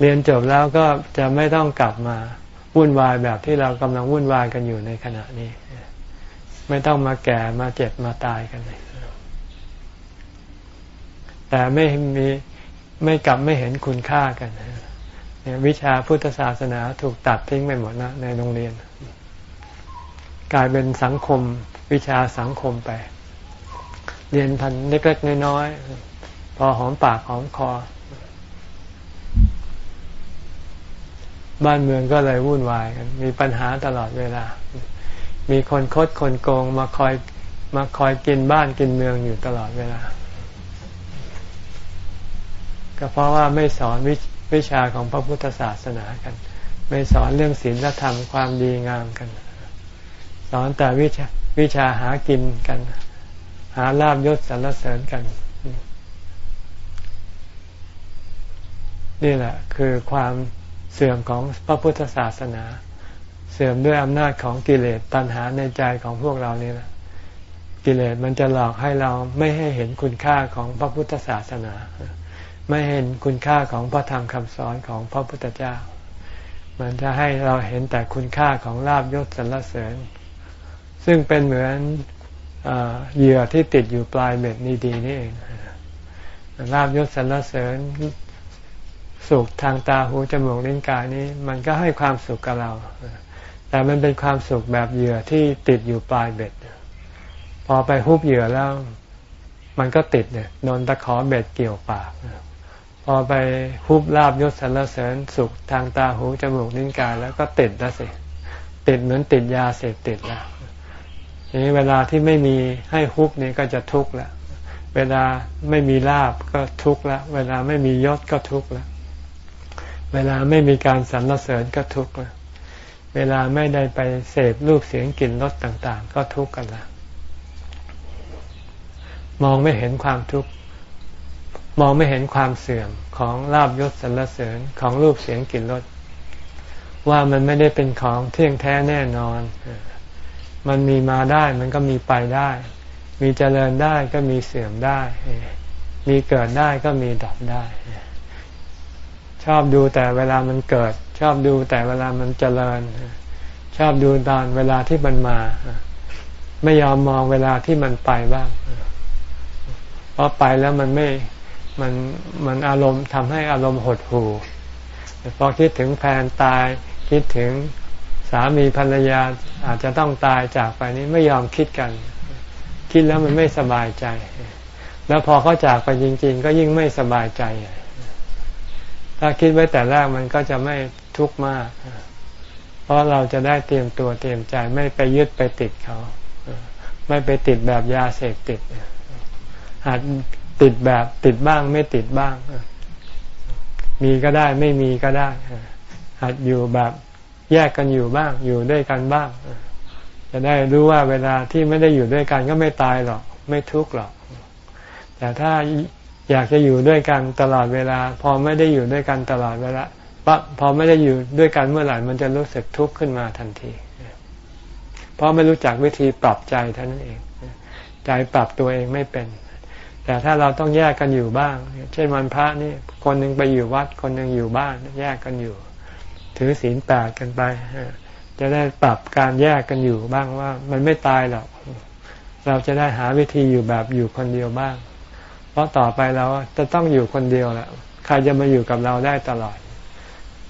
เรียนจบแล้วก็จะไม่ต้องกลับมาวุ่นวายแบบที่เรากำลังวุ่นวายกันอยู่ในขณะนี้ ไม่ต้องมาแก่มาเจ็บมาตายกันเลยแต่ไม่มีไม่กลับไม่เห็นคุณค่ากัน วิชาพุทธศาสนาถูกตัดทิ้งไปหมดนะในโรงเรียน กลายเป็นสังคมวิชาสังคมไป เรียนพันเล็กๆน้อยๆพอหอมปากหอมคอ บ้านเมืองก็เลยวุ่นวายกัน มีปัญหาตลอดเวลา มีคนคดคนโกงมาคอยมาคอยกินบ้านกินเมืองอยู่ตลอดเวลา ก็เพราะว่าไม่สอนวิ วิชาของพระพุทธศาสนากัน ไม่สอนเรื่องศีลธรรมความดีงามกัน สอนแต่วิชาวิชาหากินกัน หาลาบยศสรรเสริญกัน นี่แหละคือความเสื่อมของพระพุทธศาสนา เสื่อมด้วยอำนาจของกิเลสตัณหาในใจของพวกเรานี่แหละกิเลสมันจะหลอกให้เราไม่ให้เห็นคุณค่าของพระพุทธศาสนา ไม่เห็นคุณค่าของพระธรรมคำสอนของพระพุทธเจ้า มันจะให้เราเห็นแต่คุณค่าของลาบยศสรรเสริญ ซึ่งเป็นเหมือนเหยื่อที่ติดอยู่ปลายเบ็ดนี่ดีนี่เองลาบยศสรรเสริญสุขทางตาหูจมูกลิ้นกายนี้ มันก็ให้ความสุขกับเรา แต่มันเป็นความสุขแบบเหยื่อที่ติดอยู่ปลายเบ็ด พอไปฮุบเหยื่อแล้ว มันก็ติดเนี่ยโดนตะขอเบ็ดเกี่ยวปาก พอไปฮุบลาบยศสรรเสริญสุขทางตาหูจมูกลิ้นกายแล้วก็ติดแล้วสิติดเหมือนติดยาเสพติดแล้วทีนี้เวลาที่ไม่มีให้ฮุบนี่ก็จะทุกข์ล้วเวลาไม่มีลาบก็ทุกข์ล้วเวลาไม่มียศก็ทุกข์ล้วเวลาไม่มีการสรรเสริญก็ทุกข์ละเวลาไม่ได้ไปเสพรูปเสียงกลิ่นรสต่าง ๆ ก็ทุกข์กันละมองไม่เห็นความทุกข์ มองไม่เห็นความเสื่อมของลาบยศสรรเสริญของรูปเสียงกลิ่นรสว่ามันไม่ได้เป็นของเที่ยงแท้แน่นอน มันมีมาได้มันก็มีไปได้ มีเจริญได้ก็มีเสื่อมได้ มีเกิดได้ก็มีดับได้ ชอบดูแต่เวลามันเกิด ชอบดูแต่เวลามันเจริญ ชอบดูตอนเวลาที่มันมา ไม่ยอมมองเวลาที่มันไปบ้าง เพราะไปแล้วมันไม่ มันมันอารมณ์ทำให้อารมณ์หดหู่พอคิดถึงแฟนตายคิดถึงสามีภรรยาอาจจะต้องตายจากไปนี้ไม่ยอมคิดกัน คิดแล้วมันไม่สบายใจ แล้วพอเขาจากไปจริง ๆ ก็ยิ่งไม่สบายใจ ถ้าคิดไว้แต่แรกมันก็จะไม่ทุกข์มาก เพราะเราจะได้เตรียมตัวเตรียมใจไม่ไปยึดไปติดเขา ไม่ไปติดแบบยาเสพติดหาก ติดแบบติดบ้างไม่ติดบ้าง มีก็ได้ไม่มีก็ได้หัดอยู่แบบแยกกันอยู่บ้าง อยู่ด้วยกันบ้าง จะได้รู้ว่าเวลาที่ไม่ได้อยู่ด้วยกันก็ไม่ตายหรอก ไม่ทุกข์หรอก แต่ถ้าอยากจะอยู่ด้วยกันตลอดเวลา พอไม่ได้อยู่ด้วยกันตลอดเวลาปะพอไม่ได้อยู่ด้วยกันเมื่อไหร่มันจะรู้สึกทุกข์ขึ้นมาทันที เพราะไม่รู้จักวิธีปรับใจเท่านั้นเอง ใจปรับตัวเองไม่เป็น แต่ถ้าเราต้องแยกกันอยู่บ้าง เช่นวันพระนี่คนหนึ่งไปอยู่วัด คนหนึ่งอยู่บ้านแยกกันอยู่ ถือศีลแปดกันไป จะได้ปรับการแยกกันอยู่บ้างว่ามันไม่ตายหรอกเราจะได้หาวิธีอยู่แบบอยู่คนเดียวบ้าง เพราะต่อไปเราจะต้องอยู่คนเดียวแหละใครจะมาอยู่กับเราได้ตลอด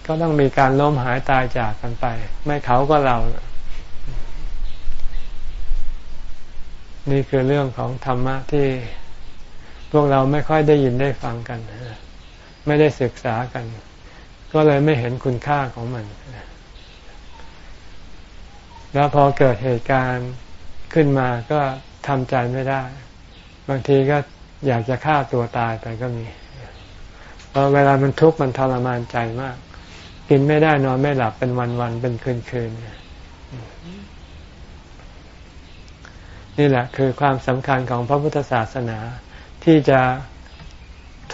ก็ต้องมีการล้มหายตายจากกันไป ไม่เขาก็เรา นี่คือเรื่องของธรรมะที่ วกเราไม่ค่อยได้ยินได้ฟังกัน ไม่ได้ศึกษากัน ก็เลยไม่เห็นคุณค่าของมัน แล้วพอเกิดเหตุการณ์ขึ้นมาก็ทำใจไม่ได้ บางทีก็อยากจะฆ่าตัวตายไปก็มีเพราะเวลามันทุกข์มันทรมานใจมาก กินไม่ได้นอนไม่หลับเป็นวันๆเป็นคืนๆนี่แหละคือความสำคัญของพระพุทธศาสนา ที่จะ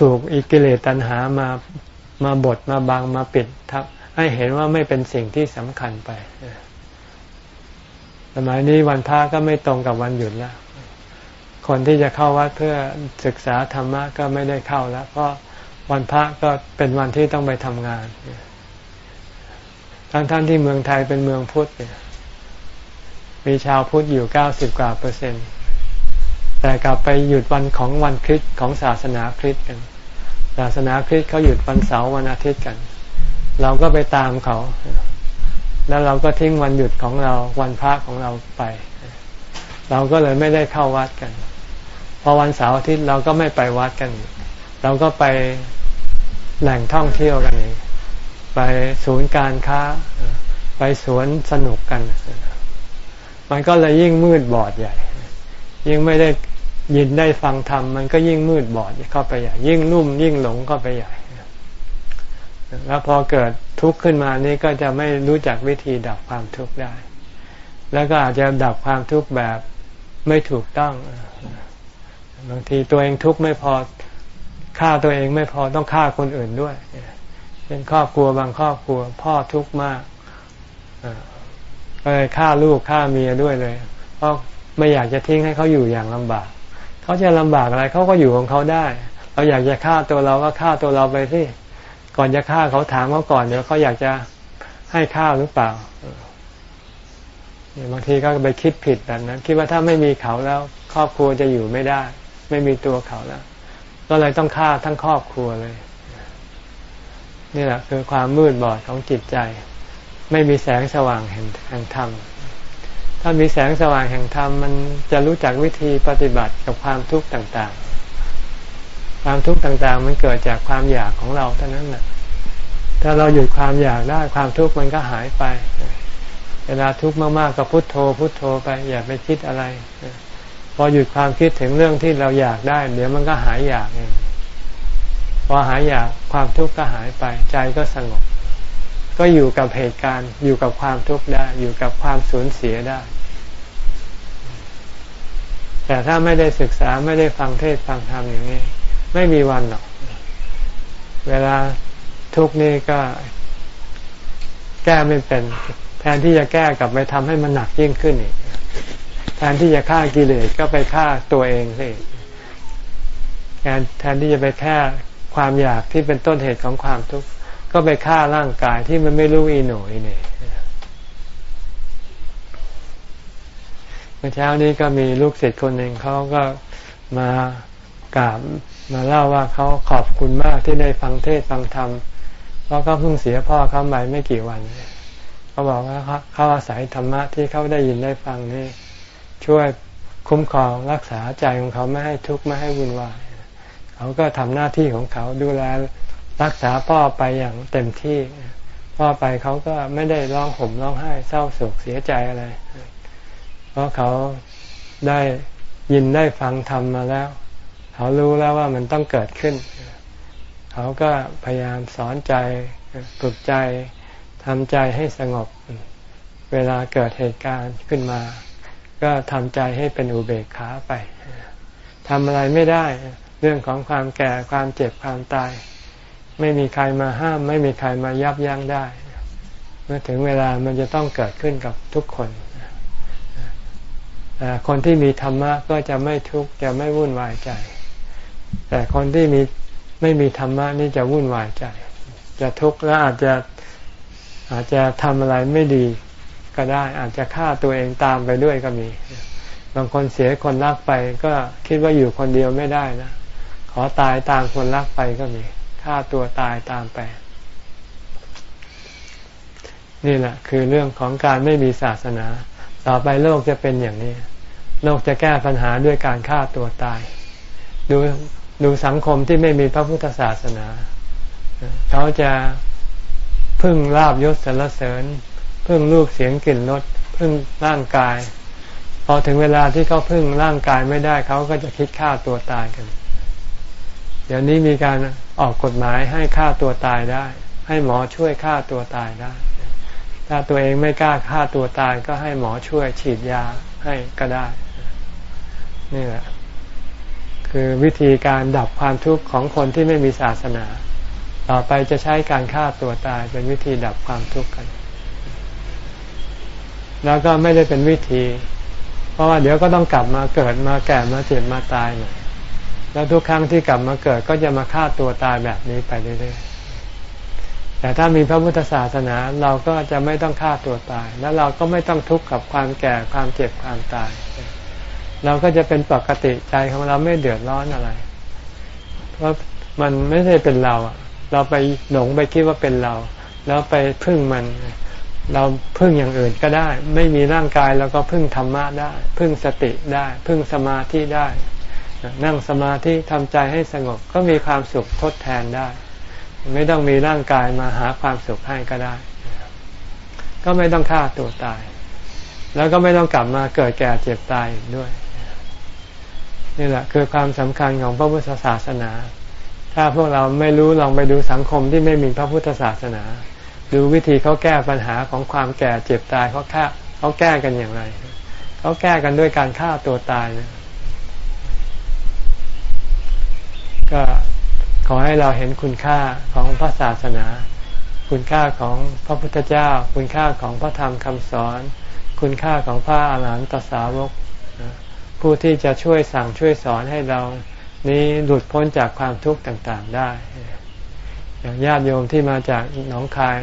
ถูกอิกิเลสตัณหามามาบดมาบังมาปิดทับให้เห็นว่าไม่เป็นสิ่งที่สำคัญไปสมัยนี้วันพระก็ไม่ตรงกับวันหยุดแล้วคนที่จะเข้าวัดเพื่อศึกษาธรรมะก็ไม่ได้เข้าแล้ว เพราะวันพระก็เป็นวันที่ต้องไปทำงาน ทั้งท่านที่เมืองไทยเป็นเมืองพุทธมีชาวพุทธอยู่เก้าสิบกว่าเปอร์เซ็นต์ แต่กลับไปหยุดวันของวันคริสต์ของศาสนาคริสต์กัน ศาสนาคริสต์เขาหยุดวันเสาร์วันอาทิตย์กัน เราก็ไปตามเขา แล้วเราก็ทิ้งวันหยุดของเราวันพระของเราไป เราก็เลยไม่ได้เข้าวัดกัน พอวันเสาร์อาทิตย์เราก็ไม่ไปวัดกัน เราก็ไปแหล่งท่องเที่ยวกันเองไปศูนย์การค้า ไปสวนสนุกกัน มันก็เลยยิ่งมืดบอดใหญ่ ยิ่งไม่ได้ ยินได้ฟังธรรมมันก็ยิ่งมืดบอดเข้าไปใหญ่ยิ่งนุ่มยิ่งหลงเข้าไปใหญ่แล้วพอเกิดทุกข์ขึ้นมานี่ก็จะไม่รู้จักวิธีดับความทุกข์ได้ แล้วก็อาจจะดับความทุกข์แบบไม่ถูกต้องบางทีตัวเองทุกข์ไม่พอฆ่าตัวเองไม่พอต้องฆ่าคนอื่นด้วยเป็นครอบครัวบางครอบครัว พ่อทุกข์มากก็เลยฆ่าลูกฆ่าเมียด้วยเลยเพราะไม่อยากจะทิ้งให้เขาอยู่อย่างลำบาก เขาจะลำบากอะไรเขาก็อยู่ของเขาได้ เราอยากจะฆ่าตัวเราก็ฆ่าตัวเราไปที่ก่อนจะฆ่าเขาถามเขาก่อนเดี๋ยวเขาอยากจะให้ฆ่าหรือเปล่าบางทีก็ไปคิดผิดแบบนั้นคิดว่าถ้าไม่มีเขาแล้ว ครอบครัวจะอยู่ไม่ได้ ไม่มีตัวเขาแล้ว ก็เลยต้องฆ่าทั้งครอบครัวเลย นี่แหละคือความมืดบอดของจิตใจ ไม่มีแสงสว่างแห่งแห่งธรรม ถ้ามีแสงสว่างแห่งธรรมมันจะรู้จักวิธีปฏิบัติกับความทุกข์ต่างๆ ความทุกข์ต่างๆ มันเกิดจากความอยากของเราเท่านั้นแหละถ้าเราหยุดความอยากได้ความทุกข์มันก็หายไป เวลาทุกข์มากๆก็พุโทโธ พุโทโธไป อย่าไปคิดอะไร พอหยุดความคิดถึงเรื่องที่เราอยากได้ เดี๋ยวมันก็หายอยากเองพอหายอยากความทุกข์ก็หายไป ใจก็สงบ ก็อยู่กับเหตุการณ์ อยู่กับความทุกข์ได้ อยู่กับความสูญเสียได้ แต่ถ้าไม่ได้ศึกษาไม่ได้ฟังเทศฟังธรรมอย่างนี้ ไม่มีวันหรอก เวลาทุกนี้ก็ แก้ไม่เป็น แทนที่จะแก้กลับไปทำให้มันหนักยิ่งขึ้นอีกแทนที่จะฆ่ากิเลสก็ไปฆ่าตัวเองสิแทนที่จะไปแค่ความอยากที่เป็นต้นเหตุของความทุกข์ ก็ไปฆ่าร่างกายที่มันไม่รู้อีหนอีเน่เมื่อเช้านี้ก็มีลูกศิษย์คนหนึ่งเขาก็มากราบมาเล่าว่าเขาขอบคุณมากที่ได้ฟังเทศฟังธรรมเพราะเขาเพิ่งเสียพ่อเขาไปไม่กี่วันเขาบอกว่าเขาอาศัยธรรมะที่เขาได้ยินได้ฟังนี่ช่วยคุ้มครองรักษาใจของเขาไม่ให้ทุกข์ไม่ให้วุ่นวายเขาก็ทำหน้าที่ของเขาดูแล รักษาพ่อไปอย่างเต็มที่ พ่อไปเขาก็ไม่ได้ร้องห่มร้องไห้เศร้าโศกเสียใจอะไร เพราะเขาได้ยินได้ฟังธรรมมาแล้ว เขารู้แล้วว่ามันต้องเกิดขึ้น เขาก็พยายามสอนใจฝึกใจทำใจให้สงบ เวลาเกิดเหตุการณ์ขึ้นมา ก็ทำใจให้เป็นอุเบกขาไปทำอะไรไม่ได้ เรื่องของความแก่ความเจ็บความตาย ไม่มีใครมาห้าม ไม่มีใครมายับยั้งได้ เมื่อถึงเวลามันจะต้องเกิดขึ้นกับทุกคนคนที่มีธรรมะก็จะไม่ทุกข์จะไม่วุ่นวายใจ แต่คนที่มีไม่มีธรรมะนี่จะวุ่นวายใจ จะทุกข์และอาจจะอาจจะทำอะไรไม่ดีก็ได้ อาจจะฆ่าตัวเองตามไปด้วยก็มี บางคนเสียคนรักไป ก็คิดว่าอยู่คนเดียวไม่ได้นะ ขอตายตามคนรักไปก็มี ฆ่าตัวตายตามไป นี่แหละ คือเรื่องของการไม่มีศาสนา ต่อไปโลกจะเป็นอย่างนี้ โลกจะแก้ปัญหาด้วยการฆ่าตัวตาย ดูดูสังคมที่ไม่มีพระพุทธศาสนา เขาจะพึ่งลาบยศสรรเสริญ พึ่งลูกเสียงกลิ่นรสพึ่งร่างกาย พอถึงเวลาที่เขาพึ่งร่างกายไม่ได้เขาก็จะคิดฆ่าตัวตายกัน เดี๋ยวนี้มีการ ออกกฎหมายให้ฆ่าตัวตายได้ ให้หมอช่วยฆ่าตัวตายได้ ถ้าตัวเองไม่กล้าฆ่าตัวตายก็ให้หมอช่วยฉีดยาให้ก็ได้ นี่แหละ คือวิธีการดับความทุกข์ของคนที่ไม่มีศาสนา ต่อไปจะใช้การฆ่าตัวตายเป็นวิธีดับความทุกข์กัน แล้วก็ไม่ได้เป็นวิธี เพราะว่าเดี๋ยวก็ต้องกลับมาเกิดมาแก่มาเจ็บมาตายหน่อย แล้วทุกครั้งที่กลับมาเกิดก็จะมาฆ่าตัวตายแบบนี้ไปเรื่อยๆ แต่ถ้ามีพระพุทธศาสนาเราก็จะไม่ต้องฆ่าตัวตาย แล้วเราก็ไม่ต้องทุกข์กับความแก่ความเจ็บความตาย เราก็จะเป็นปกติใจของเราไม่เดือดร้อนอะไร เพราะมันไม่ใช่เป็นเราอะเราไปหลงไปคิดว่าเป็นเรา แล้วไปพึ่งมันเราพึ่งอย่างอื่นก็ได้ ไม่มีร่างกายเราก็พึ่งธรรมะได้ พึ่งสติได้ พึ่งสมาธิได้ นั่งสมาธิทำใจให้สงบก็มีความสุขทดแทนได้ ไม่ต้องมีร่างกายมาหาความสุขให้ก็ได้ ก็ไม่ต้องฆ่าตัวตาย แล้วก็ไม่ต้องกลับมาเกิดแก่เจ็บตายด้วย นี่แหละคือความสำคัญของพระพุทธศาสนา ถ้าพวกเราไม่รู้ลองไปดูสังคมที่ไม่มีพระพุทธศาสนา ดูวิธีเขาแก้ปัญหาของความแก่เจ็บตายเขาแค่เขาแก้กันอย่างไรเขาแก้กันด้วยการฆ่าตัวตายนะ ก็ขอให้เราเห็นคุณค่าของพระศาสนา คุณค่าของพระพุทธเจ้า คุณค่าของพระธรรมคำสอน คุณค่าของพระอาหารหันตสาวก ผู้ที่จะช่วยสั่งช่วยสอนให้เรานี้หลุดพ้นจากความทุกข์ต่างๆได้ อย่างญาติโยมที่มาจากหนองคาย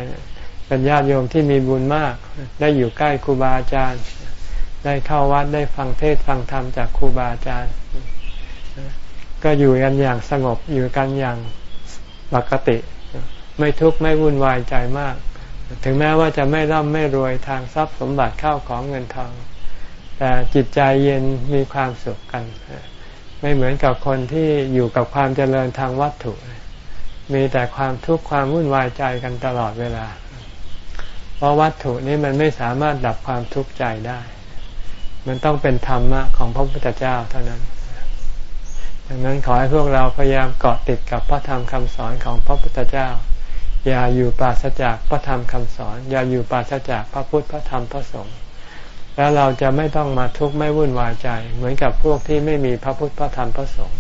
เป็นญาติโยมที่มีบุญมาก ได้อยู่ใกล้ครูบาอาจารย์ ได้เข้าวัดได้ฟังเทศฟังธรรมจากครูบาอาจารย์ ก็อยู่กันอย่างสงบอยู่กันอย่างปกติ ไม่ทุกข์ไม่วุ่นวายใจมาก ถึงแม้ว่าจะไม่ร่ำไม่รวยทางทรัพย์สมบัติเข้าของเงินทอง แต่จิตใจเย็นมีความสุขกัน ไม่เหมือนกับคนที่อยู่กับความเจริญทางวัตถุ มีแต่ความทุกข์ความวุ่นวายใจกันตลอดเวลา เพราะวัตถุนี้มันไม่สามารถดับความทุกข์ใจได้ มันต้องเป็นธรรมะของพระพุทธเจ้าเท่านั้น ดังนั้นขอให้พวกเราพยายามเกาะติดกับพระธรรมคำสอนของพระพุทธเจ้า อย่าอยู่ปราศจากพระธรรมคำสอน อย่าอยู่ปราศจากพระพุทธพระธรรมพระสงฆ์แล้วเราจะไม่ต้องมาทุกข์ไม่วุ่นวายใจ เหมือนกับพวกที่ไม่มีพระพุทธพระธรรมพระสงฆ์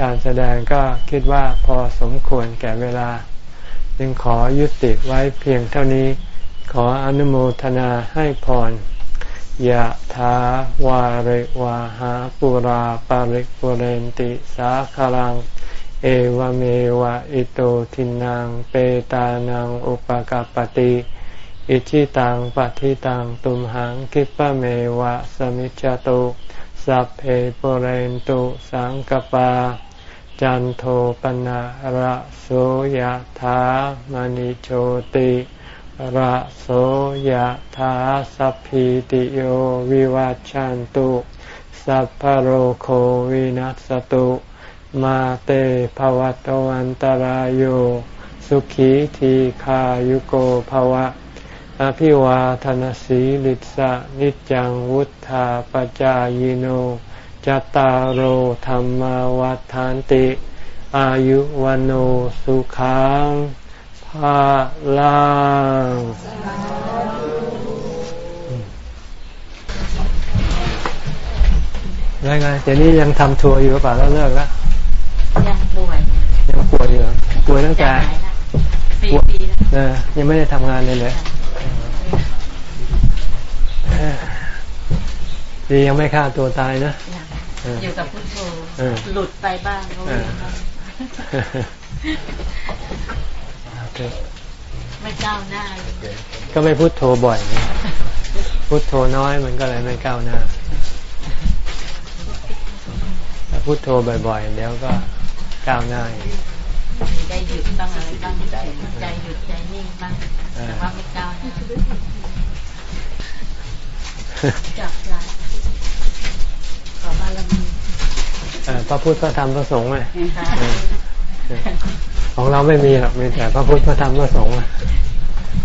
การแสดงก็คิดว่าพอสมควรแก่เวลา จึงขอยุติไว้เพียงเท่านี้ ขออนุโมทนาให้พร ยะถาวาริวาหาปุราปาริกปุเรนติสาคลัง เอวเมวะอิโตทินังเปตานังอุปกาปติอิชิตังปฏิตังตุมหังคิปะเมวะสมิจจตุสัพเพปุเรนตุสังกปา จันโทปนะระโสยธามณิโชติ ระโสยธาสัพพิติโยวิวัจจันตุ สัพพโรโควินัสตุ มาเตภวัตวันตารโยสุขีทีขายุโกภวะ อภิวาทนสีลิสะนิจังวุธาปจายโนจตารโหธรรมวัฏานติ อายุวันโอสุขัง ภาลังยังไงเดี๋ยวนี้ยังทำทัวร์อยู่เปล่าแล้วเลิกแล้วยังป่วยยังปวดอยู่ป่วยตั้งแต่สี่ปีแล้วเออยังไม่ได้ทำงานเลยเลยดียังไม่ฆ่าตัวตายนะอยู่กับพุทโธเออหลุดไปบ้างก็มี บ้างไม่ก้าวหน้าเลยก็ไม่พูดโทรบ่อยไงพูดโทรน้อยมันก็เลยไม่ก้าวหน้าถ้าพูดโทรบ่อยๆเดี๋ยวก็ก้าวหน้าอีกมีได้หยุดบ้างอะไรบ้างใจหยุดใจนิ่งบ้างแต่ว่าไม่ก้าวหน้าจับลาขอบารมีเอ่อพระพุทธพระธรรมพระสงฆ์ไงนะคะ ของเราไม่มีหรอกมีแต่พระพุทธพระธรรมพระสงฆ์อะ